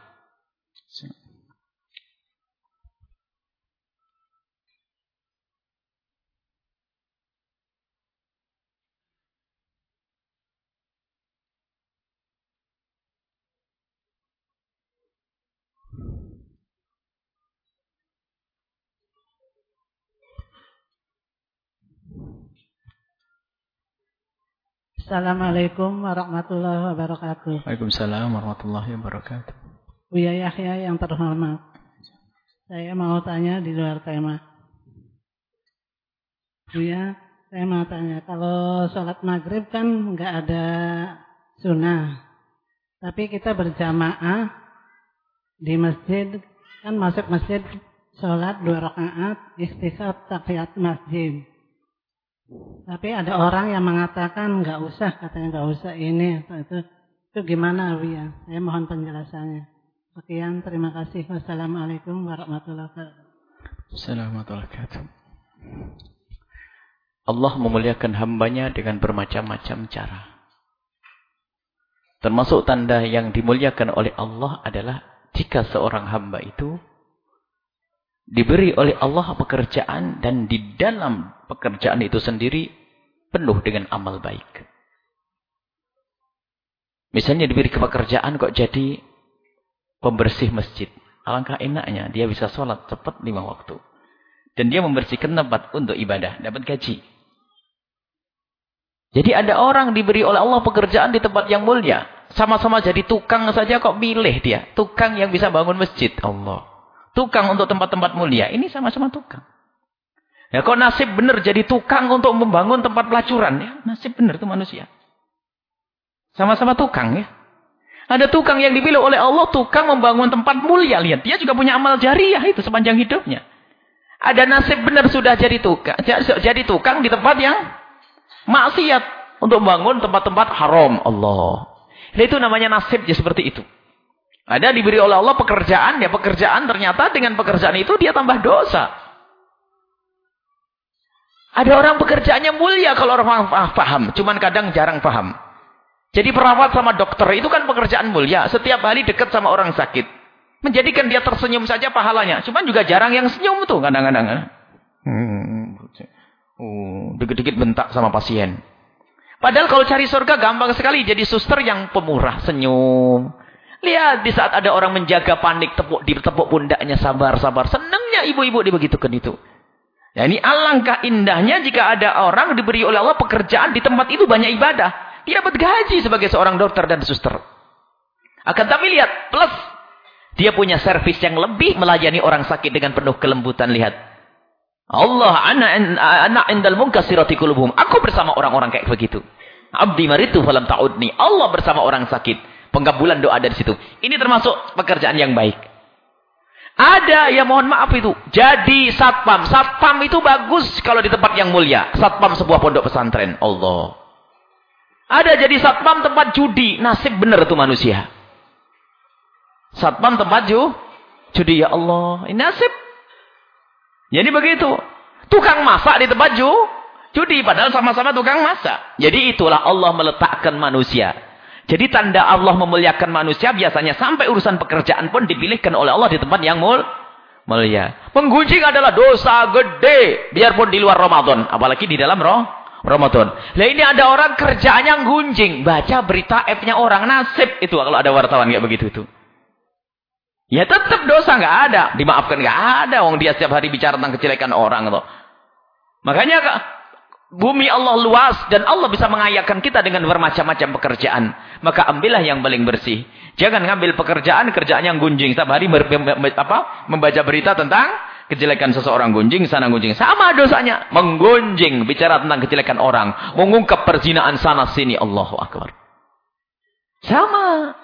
Assalamualaikum warahmatullahi wabarakatuh. Waalaikumsalam warahmatullahi wabarakatuh. Buya Yahya yang terhormat. Saya mau tanya di luar tema. Buya, saya mau tanya. Kalau sholat maghrib kan nggak ada sunnah. Tapi kita berjamaah di masjid. Kan masuk masjid sholat dua rakaat istisab takiyat masjid. Tapi ada orang yang mengatakan nggak usah, katanya nggak usah ini atau itu. Itu gimana, Wia? Saya mohon penjelasannya. Sekian, terima kasih. Wassalamualaikum warahmatullahi wabarakatuh. Assalamualaikum warahmatullahi wabarakatuh. Allah memuliakan hambanya dengan bermacam-macam cara. Termasuk tanda yang dimuliakan oleh Allah adalah jika seorang hamba itu diberi oleh Allah pekerjaan dan di dalam pekerjaan itu sendiri penuh dengan amal baik. Misalnya diberi pekerjaan kok jadi pembersih masjid. Alangkah enaknya dia bisa sholat cepat lima waktu. Dan dia membersihkan tempat untuk ibadah, dapat gaji. Jadi ada orang diberi oleh Allah pekerjaan di tempat yang mulia. Sama-sama jadi tukang saja kok milih dia. Tukang yang bisa bangun masjid. Allah. Tukang untuk tempat-tempat mulia. Ini sama-sama tukang. Ya kok nasib benar jadi tukang untuk membangun tempat pelacuran. Ya, nasib benar itu manusia. Sama-sama tukang ya. Ada tukang yang dipilih oleh Allah, tukang membangun tempat mulia. Lihat, dia juga punya amal jariah itu sepanjang hidupnya. Ada nasib benar sudah jadi tukang, jadi tukang di tempat yang maksiat untuk membangun tempat-tempat haram Allah. Nah, itu namanya nasib ya seperti itu. Ada diberi oleh Allah pekerjaan, ya pekerjaan ternyata dengan pekerjaan itu dia tambah dosa. Ada orang pekerjaannya mulia kalau orang paham, cuman kadang jarang paham. Jadi perawat sama dokter itu kan pekerjaan mulia. Setiap hari dekat sama orang sakit. Menjadikan dia tersenyum saja pahalanya. Cuman juga jarang yang senyum tuh kadang-kadang. Hmm, oh, dikit-dikit bentak sama pasien. Padahal kalau cari surga gampang sekali. Jadi suster yang pemurah, senyum. Lihat di saat ada orang menjaga panik tepuk di tepuk pundaknya sabar-sabar. Senangnya ibu-ibu dibegitukan itu. Ya ini alangkah indahnya jika ada orang diberi oleh Allah pekerjaan di tempat itu banyak ibadah. Dia dapat gaji sebagai seorang dokter dan suster. Akan tapi lihat plus dia punya servis yang lebih melayani orang sakit dengan penuh kelembutan. Lihat. Allah anak indal munkasirati kulubhum. Aku bersama orang-orang kayak begitu. Abdi maritu falam ta'udni. Allah bersama orang sakit. Pengkabulan doa dari situ. Ini termasuk pekerjaan yang baik. Ada yang mohon maaf itu. Jadi satpam. Satpam itu bagus kalau di tempat yang mulia. Satpam sebuah pondok pesantren. Allah. Ada jadi satpam tempat judi. Nasib benar itu manusia. Satpam tempat ju, judi. Ya Allah. Ini nasib. Jadi begitu. Tukang masak di tempat ju, judi. Padahal sama-sama tukang masak. Jadi itulah Allah meletakkan manusia. Jadi tanda Allah memuliakan manusia biasanya sampai urusan pekerjaan pun dipilihkan oleh Allah di tempat yang mul mulia. Menggunjing adalah dosa gede biarpun di luar Ramadan, apalagi di dalam roh Ramadan. Lah ini ada orang kerjaannya gunjing, baca berita F-nya orang nasib itu kalau ada wartawan kayak begitu itu. Ya tetap dosa nggak ada, dimaafkan nggak ada. Wong dia setiap hari bicara tentang kejelekan orang tuh. Makanya Bumi Allah luas dan Allah bisa mengayakan kita dengan bermacam-macam pekerjaan. Maka ambillah yang paling bersih. Jangan ngambil pekerjaan, kerjaan yang gunjing. Setiap hari apa, membaca berita tentang kejelekan seseorang gunjing, sana gunjing. Sama dosanya. Menggunjing, bicara tentang kejelekan orang. Mengungkap perzinaan sana sini. Allahu Akbar. Sama.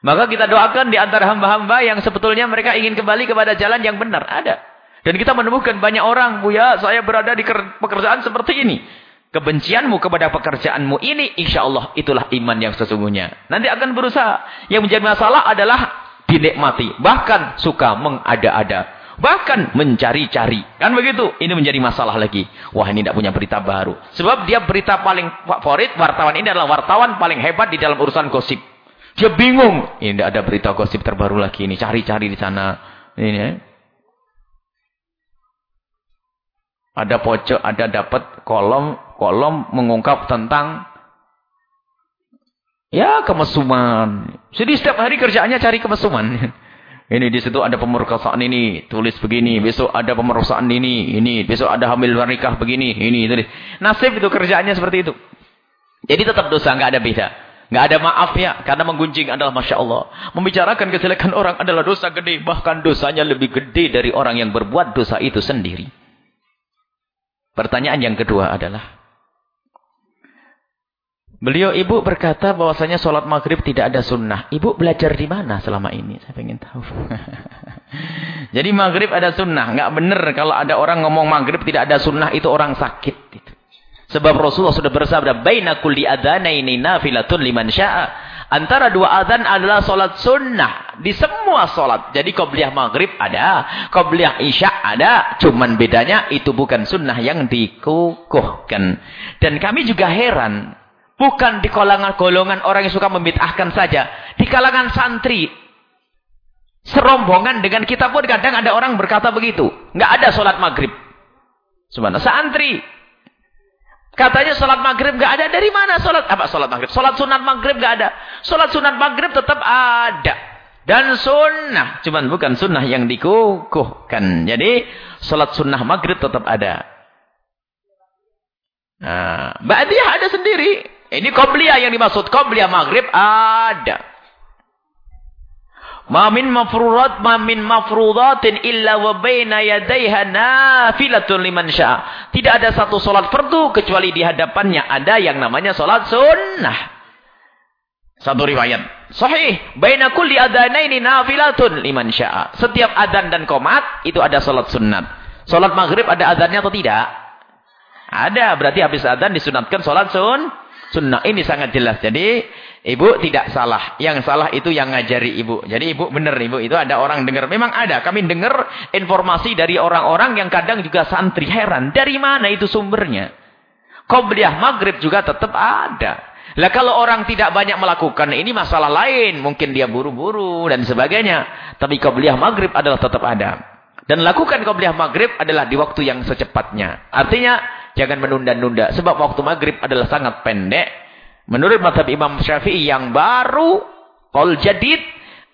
Maka kita doakan di antara hamba-hamba yang sebetulnya mereka ingin kembali kepada jalan yang benar. Ada. Dan kita menemukan banyak orang, Buya, saya berada di pekerjaan seperti ini. Kebencianmu kepada pekerjaanmu ini, insya Allah itulah iman yang sesungguhnya. Nanti akan berusaha. Yang menjadi masalah adalah dinikmati. Bahkan suka mengada-ada. Bahkan mencari-cari. Kan begitu? Ini menjadi masalah lagi. Wah ini tidak punya berita baru. Sebab dia berita paling favorit, wartawan ini adalah wartawan paling hebat di dalam urusan gosip. Dia bingung. Ini tidak ada berita gosip terbaru lagi ini. Cari-cari di sana. Ini Ada pojok, ada dapat kolom, kolom mengungkap tentang ya kemesuman. Jadi setiap hari kerjaannya cari kemesuman. *laughs* Ini di situ ada pemerkosaan ini, tulis begini. Besok ada pemerkosaan ini, ini. Besok ada hamil nikah begini, ini. Tulis. Nasib itu kerjaannya seperti itu. Jadi tetap dosa, nggak ada beda. Nggak ada maaf ya, karena menggunjing adalah Masya Allah. Membicarakan kejelekan orang adalah dosa gede. Bahkan dosanya lebih gede dari orang yang berbuat dosa itu sendiri. Pertanyaan yang kedua adalah. Beliau ibu berkata bahwasanya sholat maghrib tidak ada sunnah. Ibu belajar di mana selama ini? Saya ingin tahu. *laughs* Jadi maghrib ada sunnah. Nggak benar kalau ada orang ngomong maghrib tidak ada sunnah itu orang sakit. Itu. Sebab Rasulullah sudah bersabda, "Baina kulli adzanaini nafilatun liman syaa." Antara dua adzan adalah salat sunnah. Di semua salat. Jadi qabliyah maghrib ada, qabliyah isya ada, cuman bedanya itu bukan sunnah yang dikukuhkan. Dan kami juga heran, bukan di kalangan golongan orang yang suka membid'ahkan saja, di kalangan santri. Serombongan dengan kita pun kadang ada orang berkata begitu, nggak ada salat maghrib. Subhanallah, santri Katanya sholat maghrib gak ada. Dari mana sholat? Apa sholat maghrib? Sholat sunat maghrib gak ada. Sholat sunat maghrib tetap ada. Dan sunnah. Cuman bukan sunnah yang dikukuhkan. Jadi sholat sunnah maghrib tetap ada. Nah, Ba'diyah ada sendiri. Ini Qobliyah yang dimaksud. Qobliyah maghrib ada. Ma min mafrurat ma min mafrudatin illa wa baina yadayha nafilatun liman syaa. Tidak ada satu salat fardu kecuali di hadapannya ada yang namanya salat sunnah. Satu riwayat. Sahih. Baina kulli adanaini nafilatun liman syaa. Setiap adzan dan qomat itu ada salat sunat. Salat maghrib ada adzannya atau tidak? Ada. Berarti habis adzan disunatkan salat sun sunnah. Ini sangat jelas. Jadi Ibu tidak salah. Yang salah itu yang ngajari ibu. Jadi ibu benar ibu. Itu ada orang dengar. Memang ada. Kami dengar informasi dari orang-orang yang kadang juga santri. Heran. Dari mana itu sumbernya? Qobliyah maghrib juga tetap ada. Lah kalau orang tidak banyak melakukan. Ini masalah lain. Mungkin dia buru-buru dan sebagainya. Tapi qobliyah maghrib adalah tetap ada. Dan lakukan qobliyah maghrib adalah di waktu yang secepatnya. Artinya jangan menunda-nunda. Sebab waktu maghrib adalah sangat pendek. Menurut madhab Imam Syafi'i yang baru, kol jadid,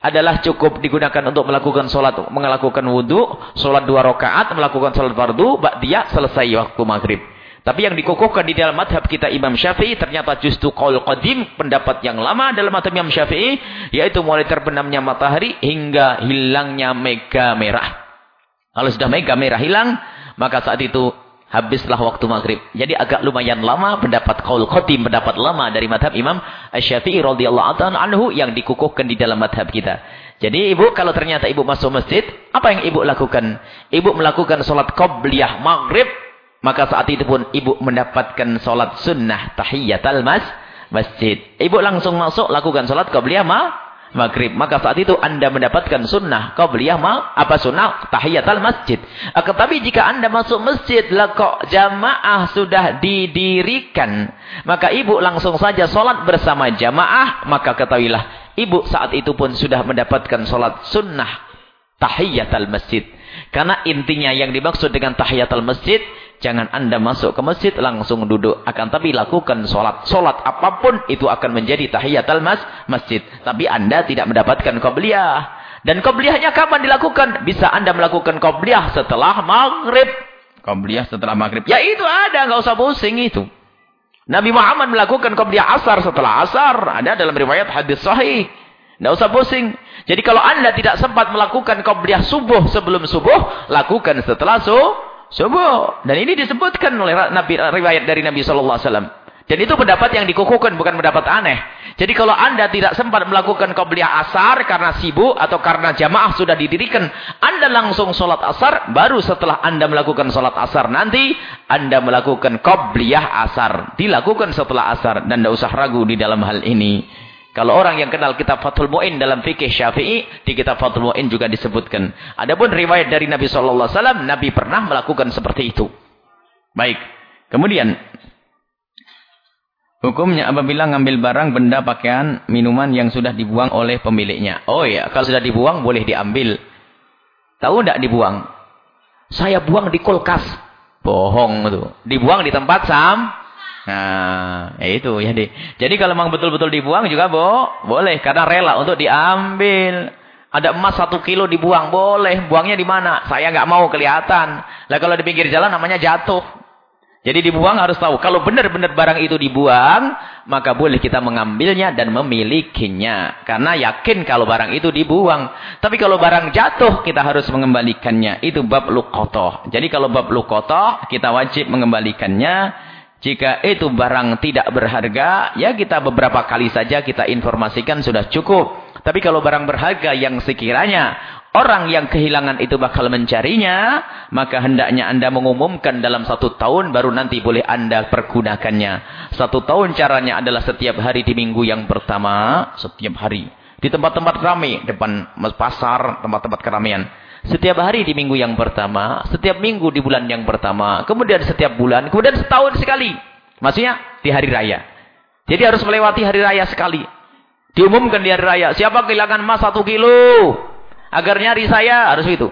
adalah cukup digunakan untuk melakukan solat, melakukan wudhu, solat dua rakaat, melakukan solat fardu, dia selesai waktu maghrib. Tapi yang dikukuhkan di dalam madhab kita Imam Syafi'i, ternyata justru kol qadim, pendapat yang lama dalam madhab Imam Syafi'i, yaitu mulai terbenamnya matahari hingga hilangnya mega merah. Kalau sudah mega merah hilang, maka saat itu habislah waktu maghrib. Jadi agak lumayan lama pendapat kaul khotim, pendapat lama dari madhab Imam Syafi'i radhiyallahu anhu yang dikukuhkan di dalam madhab kita. Jadi ibu kalau ternyata ibu masuk masjid, apa yang ibu lakukan? Ibu melakukan solat qobliyah maghrib, maka saat itu pun ibu mendapatkan solat sunnah tahiyatul mas masjid. Ibu langsung masuk lakukan solat qobliyah ma maghrib. Maka saat itu anda mendapatkan sunnah qabliyah ma apa sunnah tahiyatul masjid. Akan tapi jika anda masuk masjid lah kok jamaah sudah didirikan, maka ibu langsung saja solat bersama jamaah, maka ketahuilah ibu saat itu pun sudah mendapatkan solat sunnah tahiyatul masjid. Karena intinya yang dimaksud dengan tahiyatul masjid Jangan anda masuk ke masjid langsung duduk. Akan tapi lakukan solat. Solat apa pun itu akan menjadi tahiyatul mas masjid. Tapi anda tidak mendapatkan qobliyah. Dan qobliyahnya kapan dilakukan? Bisa anda melakukan qobliyah setelah maghrib. Qobliyah setelah maghrib. Ya itu ada. nggak usah pusing itu. Nabi Muhammad melakukan qobliyah asar setelah asar. Ada dalam riwayat hadis sahih. Tidak usah pusing. Jadi kalau anda tidak sempat melakukan qobliyah subuh sebelum subuh. Lakukan setelah subuh subuh. Dan ini disebutkan oleh Nabi riwayat dari Nabi sallallahu alaihi wasallam. Dan itu pendapat yang dikukuhkan, bukan pendapat aneh. Jadi kalau anda tidak sempat melakukan qobliyah asar karena sibuk atau karena jamaah sudah didirikan, anda langsung sholat asar, baru setelah anda melakukan sholat asar nanti, anda melakukan qobliyah asar. Dilakukan setelah asar, dan tidak usah ragu di dalam hal ini. Kalau orang yang kenal kitab Fathul Mu'in dalam fikih Syafi'i, di kitab Fathul Mu'in juga disebutkan. Adapun riwayat dari Nabi wasallam, Nabi pernah melakukan seperti itu. Baik. Kemudian hukumnya apabila ngambil barang, benda, pakaian, minuman yang sudah dibuang oleh pemiliknya. Oh ya, kalau sudah dibuang boleh diambil. Tahu tidak dibuang? Saya buang di kulkas. Bohong itu. Dibuang di tempat sam Nah, ya itu ya di. Jadi kalau memang betul-betul dibuang juga bo, boleh karena rela untuk diambil. Ada emas satu kilo dibuang, boleh. Buangnya di mana? Saya nggak mau kelihatan. Lah kalau di pinggir jalan namanya jatuh. Jadi dibuang harus tahu. Kalau benar-benar barang itu dibuang, maka boleh kita mengambilnya dan memilikinya. Karena yakin kalau barang itu dibuang. Tapi kalau barang jatuh, kita harus mengembalikannya. Itu bab lukotoh. Jadi kalau bab lukotoh, kita wajib mengembalikannya. Jika itu barang tidak berharga, ya kita beberapa kali saja kita informasikan sudah cukup. Tapi kalau barang berharga yang sekiranya orang yang kehilangan itu bakal mencarinya, maka hendaknya anda mengumumkan dalam satu tahun baru nanti boleh anda pergunakannya. Satu tahun caranya adalah setiap hari di minggu yang pertama, setiap hari. Di tempat-tempat ramai, depan pasar, tempat-tempat keramaian. Setiap hari di minggu yang pertama, setiap minggu di bulan yang pertama, kemudian setiap bulan, kemudian setahun sekali. Maksudnya di hari raya. Jadi harus melewati hari raya sekali. Diumumkan di hari raya. Siapa kehilangan emas satu kilo? Agar nyari saya, harus itu.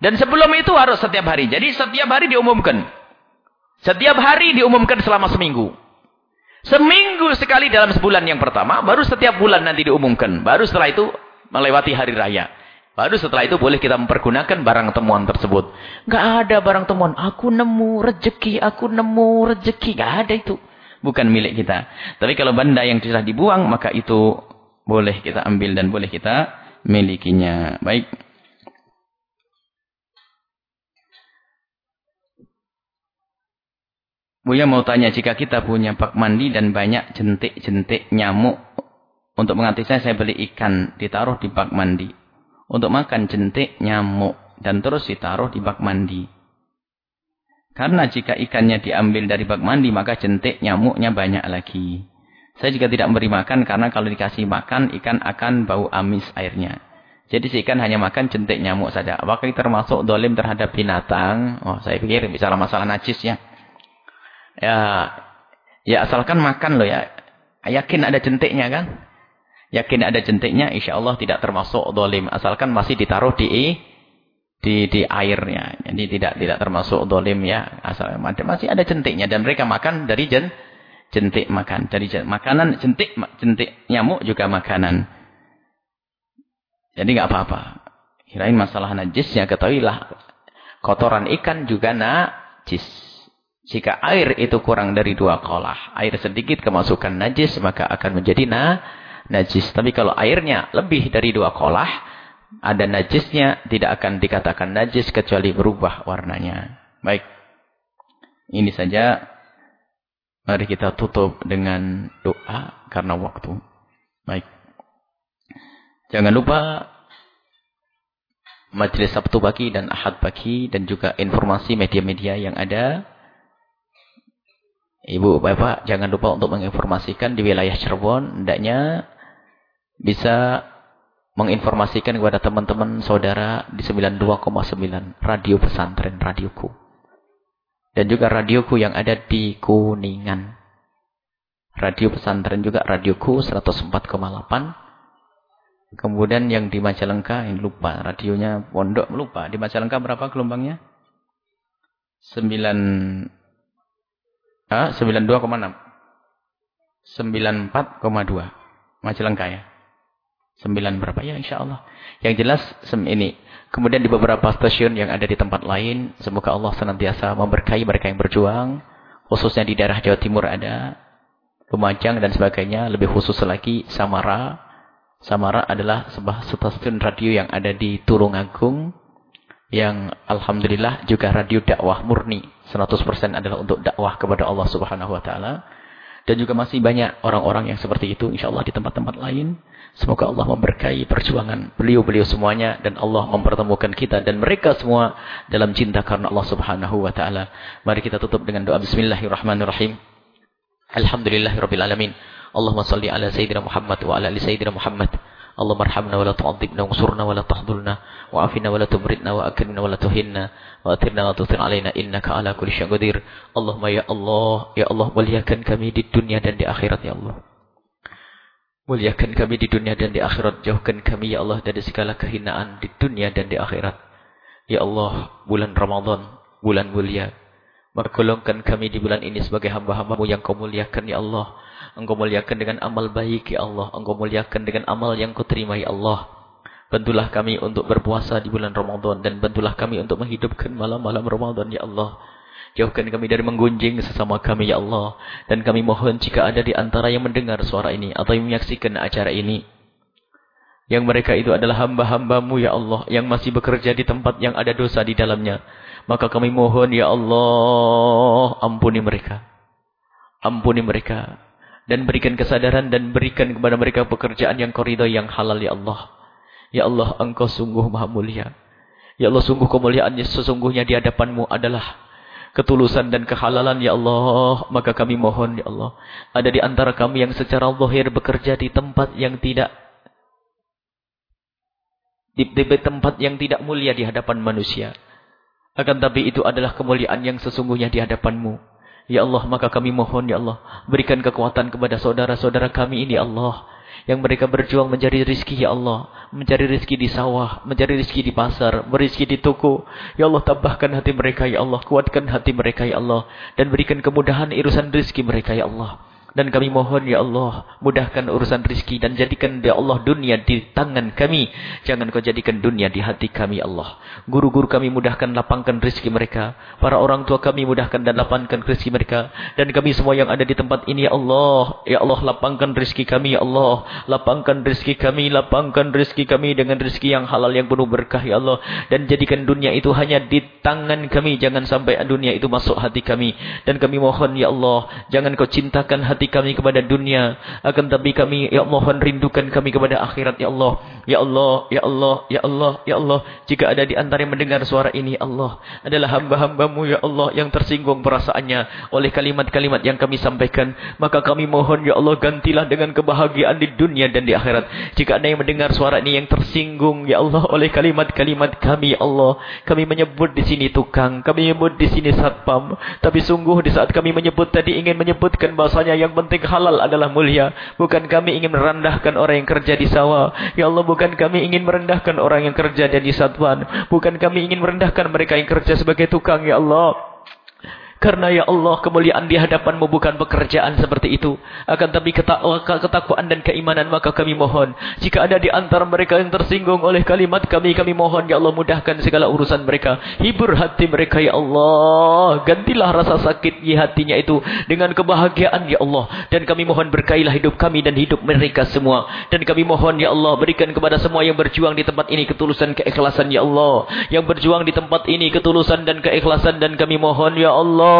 Dan sebelum itu harus setiap hari. Jadi setiap hari diumumkan. Setiap hari diumumkan selama seminggu. Seminggu sekali dalam sebulan yang pertama, baru setiap bulan nanti diumumkan. Baru setelah itu melewati hari raya. Baru setelah itu boleh kita mempergunakan barang temuan tersebut. Gak ada barang temuan. Aku nemu rezeki, aku nemu rezeki. Gak ada itu. Bukan milik kita. Tapi kalau benda yang sudah dibuang, maka itu boleh kita ambil dan boleh kita milikinya. Baik. Buya mau tanya, jika kita punya bak mandi dan banyak jentik-jentik nyamuk, untuk mengantisipasi saya beli ikan, ditaruh di bak mandi untuk makan jentik, nyamuk, dan terus ditaruh di bak mandi. Karena jika ikannya diambil dari bak mandi, maka jentik, nyamuknya banyak lagi. Saya juga tidak memberi makan karena kalau dikasih makan, ikan akan bau amis airnya. Jadi si ikan hanya makan jentik nyamuk saja. Apakah termasuk dolim terhadap binatang? Oh, saya pikir bicara masalah najis ya. Ya, ya asalkan makan loh ya. Yakin ada jentiknya kan? Yakin ada jentiknya, insya Allah tidak termasuk dolim. Asalkan masih ditaruh di di di airnya. Jadi tidak tidak termasuk dolim ya. Asal masih ada jentiknya dan mereka makan dari jen, jentik makan. Dari jen, makanan jentik jentik nyamuk juga makanan. Jadi nggak apa-apa. Kirain masalah najisnya ketahuilah kotoran ikan juga najis. Jika air itu kurang dari dua kolah, air sedikit kemasukan najis maka akan menjadi najis najis. Tapi kalau airnya lebih dari dua kolah, ada najisnya, tidak akan dikatakan najis kecuali berubah warnanya. Baik. Ini saja. Mari kita tutup dengan doa karena waktu. Baik. Jangan lupa majelis Sabtu pagi dan Ahad pagi dan juga informasi media-media yang ada Ibu, Bapak, jangan lupa untuk menginformasikan di wilayah Cirebon. Hendaknya bisa menginformasikan kepada teman-teman saudara di 92,9 radio pesantren radioku. Dan juga radioku yang ada di Kuningan. Radio pesantren juga radioku 104,8. Kemudian yang di Majalengka, yang lupa, radionya pondok lupa. Di Majalengka berapa gelombangnya? 9 ah, 92,6. 94,2. Majalengka ya. Sembilan berapa ya insya Allah. Yang jelas ini. Kemudian di beberapa stasiun yang ada di tempat lain. Semoga Allah senantiasa memberkahi mereka yang berjuang. Khususnya di daerah Jawa Timur ada. Lumajang dan sebagainya. Lebih khusus lagi Samara. Samara adalah sebuah stasiun radio yang ada di Tulungagung. Yang Alhamdulillah juga radio dakwah murni. 100% adalah untuk dakwah kepada Allah subhanahu wa ta'ala. Dan juga masih banyak orang-orang yang seperti itu insyaAllah di tempat-tempat lain. Semoga Allah memberkahi perjuangan beliau-beliau semuanya. Dan Allah mempertemukan kita dan mereka semua dalam cinta karena Allah subhanahu wa ta'ala. Mari kita tutup dengan doa Bismillahirrahmanirrahim. Alhamdulillahirrahmanirrahim. Allahumma salli ala Sayyidina Muhammad wa ala ali Sayyidina Muhammad. Allah marhamna wa la tu'adzibna unsurna wa la tahdulna wa afina wa la tumritna wa akrimna wa la tuhinna wa atirna wa tutir alaina innaka ala kulli syai'in qadir. Allahumma ya Allah, ya Allah muliakan kami di dunia dan di akhirat ya Allah. Muliakan kami di dunia dan di akhirat, jauhkan kami ya Allah dari segala kehinaan di dunia dan di akhirat. Ya Allah, bulan Ramadan, bulan mulia. Maka kami di bulan ini sebagai hamba-hambamu yang kau muliakan ya Allah. Engkau muliakan dengan amal baik ya Allah. Engkau muliakan dengan amal yang kau terima ya Allah. Bantulah kami untuk berpuasa di bulan Ramadan. Dan bantulah kami untuk menghidupkan malam-malam Ramadan ya Allah. Jauhkan kami dari menggunjing sesama kami ya Allah. Dan kami mohon jika ada di antara yang mendengar suara ini. Atau yang menyaksikan acara ini. Yang mereka itu adalah hamba-hambamu ya Allah. Yang masih bekerja di tempat yang ada dosa di dalamnya. Maka kami mohon ya Allah. Ampuni mereka. Ampuni mereka dan berikan kesadaran dan berikan kepada mereka pekerjaan yang koridor yang halal ya Allah. Ya Allah, Engkau sungguh maha mulia. Ya Allah, sungguh kemuliaannya sesungguhnya di hadapanmu adalah ketulusan dan kehalalan ya Allah. Maka kami mohon ya Allah, ada di antara kami yang secara zahir bekerja di tempat yang tidak di, di tempat yang tidak mulia di hadapan manusia. Akan tapi itu adalah kemuliaan yang sesungguhnya di hadapanmu. Ya Allah, maka kami mohon, Ya Allah, berikan kekuatan kepada saudara-saudara kami ini, Allah. Yang mereka berjuang mencari rizki, Ya Allah. Mencari rizki di sawah, mencari rizki di pasar, berizki di toko. Ya Allah, tambahkan hati mereka, Ya Allah. Kuatkan hati mereka, Ya Allah. Dan berikan kemudahan urusan rizki mereka, Ya Allah. Dan kami mohon ya Allah, mudahkan urusan rizki dan jadikan ya Allah dunia di tangan kami. Jangan kau jadikan dunia di hati kami Allah. Guru-guru kami mudahkan lapangkan rizki mereka. Para orang tua kami mudahkan dan lapangkan rizki mereka. Dan kami semua yang ada di tempat ini ya Allah. Ya Allah lapangkan rizki kami ya Allah. Lapangkan rizki kami, lapangkan rizki kami dengan rizki yang halal yang penuh berkah ya Allah. Dan jadikan dunia itu hanya di tangan kami. Jangan sampai dunia itu masuk hati kami. Dan kami mohon ya Allah. Jangan kau cintakan hati kami kepada dunia akan tapi kami ya mohon rindukan kami kepada akhirat ya Allah. Ya Allah ya Allah ya Allah ya Allah. Jika ada di antara yang mendengar suara ini Allah adalah hamba-hambamu ya Allah yang tersinggung perasaannya oleh kalimat-kalimat yang kami sampaikan. Maka kami mohon ya Allah gantilah dengan kebahagiaan di dunia dan di akhirat. Jika ada yang mendengar suara ini yang tersinggung ya Allah oleh kalimat-kalimat kami ya Allah. Kami menyebut di sini tukang kami menyebut di sini satpam. Tapi sungguh di saat kami menyebut tadi ingin menyebutkan bahasanya yang penting halal adalah mulia. Bukan kami ingin merendahkan orang yang kerja di sawah. Ya Allah, bukan kami ingin merendahkan orang yang kerja di satuan. Bukan kami ingin merendahkan mereka yang kerja sebagai tukang, Ya Allah. Karena ya Allah kemuliaan di hadapanmu bukan pekerjaan seperti itu. Akan tapi ketakwaan dan keimanan maka kami mohon. Jika ada di antara mereka yang tersinggung oleh kalimat kami, kami mohon ya Allah mudahkan segala urusan mereka. Hibur hati mereka ya Allah. Gantilah rasa sakit di hatinya itu dengan kebahagiaan ya Allah. Dan kami mohon berkailah hidup kami dan hidup mereka semua. Dan kami mohon ya Allah berikan kepada semua yang berjuang di tempat ini ketulusan keikhlasan ya Allah. Yang berjuang di tempat ini ketulusan dan keikhlasan dan kami mohon ya Allah.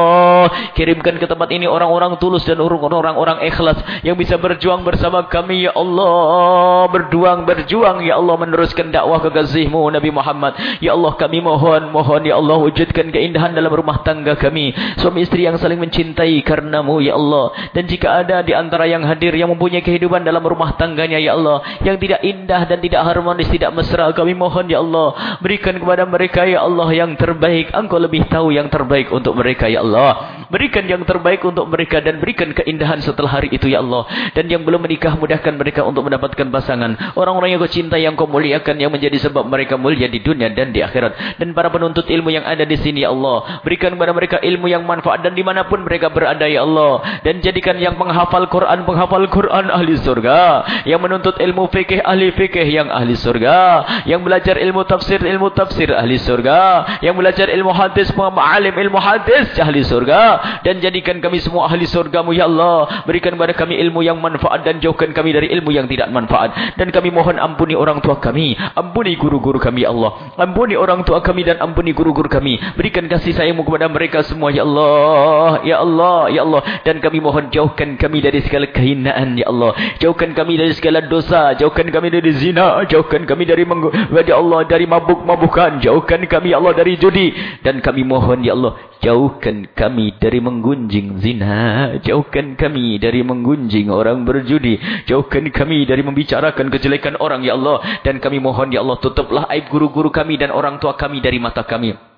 Kirimkan ke tempat ini orang-orang tulus dan orang-orang ikhlas yang bisa berjuang bersama kami ya Allah. Berjuang berjuang ya Allah meneruskan dakwah kekasihmu Nabi Muhammad. Ya Allah kami mohon mohon ya Allah wujudkan keindahan dalam rumah tangga kami. Suami istri yang saling mencintai karenamu ya Allah. Dan jika ada di antara yang hadir yang mempunyai kehidupan dalam rumah tangganya ya Allah yang tidak indah dan tidak harmonis tidak mesra kami mohon ya Allah berikan kepada mereka ya Allah yang terbaik. Engkau lebih tahu yang terbaik untuk mereka ya Allah. Berikan yang terbaik untuk mereka dan berikan keindahan setelah hari itu ya Allah. Dan yang belum menikah mudahkan mereka untuk mendapatkan pasangan. Orang-orang yang kau cinta yang kau muliakan yang menjadi sebab mereka mulia di dunia dan di akhirat. Dan para penuntut ilmu yang ada di sini ya Allah. Berikan kepada mereka ilmu yang manfaat dan di mana pun mereka berada ya Allah. Dan jadikan yang penghafal Quran, penghafal Quran ahli surga. Yang menuntut ilmu fikih, ahli fikih yang ahli surga. Yang belajar ilmu tafsir, ilmu tafsir ahli surga. Yang belajar ilmu hadis, pengalim ilmu hadis, ahli surga dan jadikan kami semua ahli surgamu ya Allah. Berikan kepada kami ilmu yang manfaat dan jauhkan kami dari ilmu yang tidak manfaat. Dan kami mohon ampuni orang tua kami. Ampuni guru-guru kami ya Allah. Ampuni orang tua kami dan ampuni guru-guru kami. Berikan kasih sayangmu kepada mereka semua ya Allah. Ya Allah ya Allah. Dan kami mohon jauhkan kami dari segala kehinaan ya Allah. Jauhkan kami dari segala dosa. Jauhkan kami dari zina. Jauhkan kami dari ya Allah dari mabuk-mabukan. Jauhkan kami ya Allah dari judi. Dan kami mohon ya Allah jauhkan kami dari menggunjing zina. Jauhkan kami dari menggunjing orang berjudi. Jauhkan kami dari membicarakan kejelekan orang ya Allah. Dan kami mohon ya Allah tutuplah aib guru-guru kami dan orang tua kami dari mata kami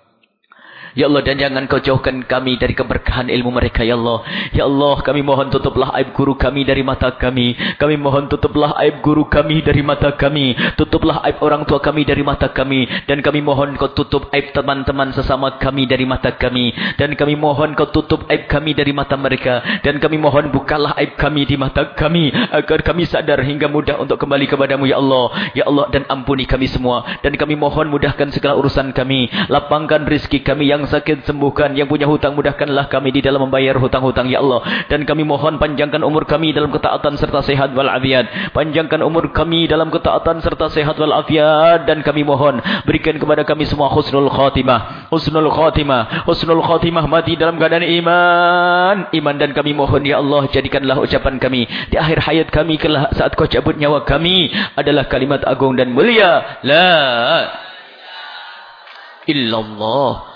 Ya Allah dan jangan kau jauhkan kami dari keberkahan ilmu mereka ya Allah. Ya Allah kami mohon tutuplah aib guru kami dari mata kami. Kami mohon tutuplah aib guru kami dari mata kami. Tutuplah aib orang tua kami dari mata kami. Dan kami mohon kau tutup aib teman-teman sesama kami dari mata kami. Dan kami mohon kau tutup aib kami dari mata mereka. Dan kami mohon bukalah aib kami di mata kami. Agar kami sadar hingga mudah untuk kembali kepadamu ya Allah. Ya Allah dan ampuni kami semua. Dan kami mohon mudahkan segala urusan kami. Lapangkan rizki kami yang sakit sembuhkan, yang punya hutang mudahkanlah kami di dalam membayar hutang-hutang ya Allah. Dan kami mohon panjangkan umur kami dalam ketaatan serta sehat wal afiat. Panjangkan umur kami dalam ketaatan serta sehat wal afiat dan kami mohon berikan kepada kami semua husnul khatimah. Husnul khatimah, husnul khatimah mati dalam keadaan iman. Iman dan kami mohon ya Allah jadikanlah ucapan kami di akhir hayat kami kelak saat kau cabut nyawa kami adalah kalimat agung dan mulia. La illallah.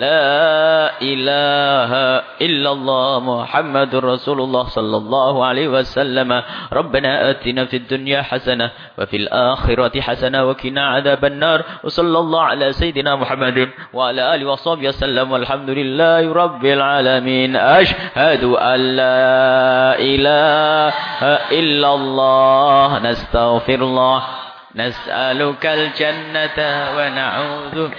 لا إله إلا الله محمد رسول الله صلى الله عليه وسلم. ربنا آتنا في الدنيا حسنة وفي الآخرة حسنة وكنا عذاب النار. وصلى الله على سيدنا محمد وعلى آله وصحبه وسلم. والحمد لله رب العالمين. أشهد أن لا إله إلا الله. نستغفر الله. نسألك الجنة ونعوذ بك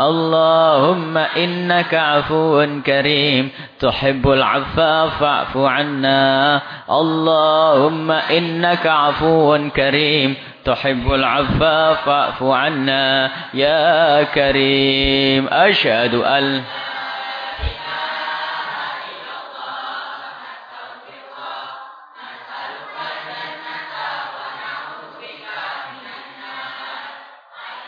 اللهم إنك عفو كريم. تحب العفو فاعف عنا. اللهم إنك عفو كريم. تحب العفو فاعف عنا يا كريم. أشهد أن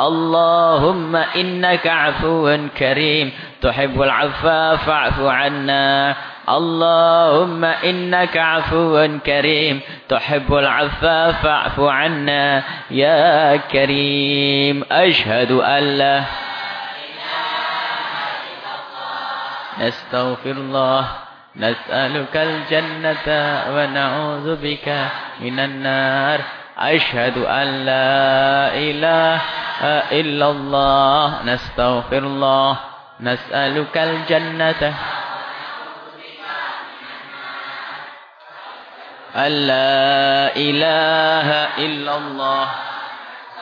اللهم إنك عفو كريم. تحب العفو فاعف عنا. اللهم إنك عفو كريم. تحب العفو فاعف عنا يا كريم. أشهد أن لا نستغفر الله. نسألك الجنة ونعوذ بك من النار. أشهد أن لا إله إلا الله نستغفر الله نسألك الجنة. أن لا إله إلا الله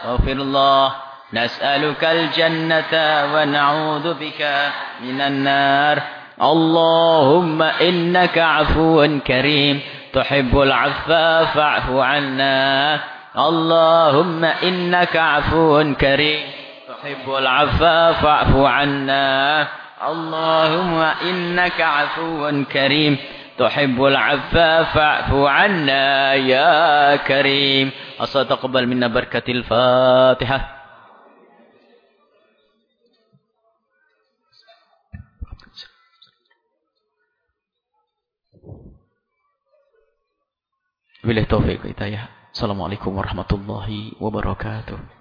اغفر الله نسألك الجنة ونعوذ بك من النار. اللهم إنك عفو كريم. تحب العفو فاعف عنا. اللهم إنك عفو كريم. تحب العفو فاعف عنا. اللهم إنك عفو كريم. تحب العفا فاعف عنا يا كريم. أصلا تقبل منا بركة الفاتحة. Bila taufik hidayah. Assalamualaikum warahmatullahi wabarakatuh.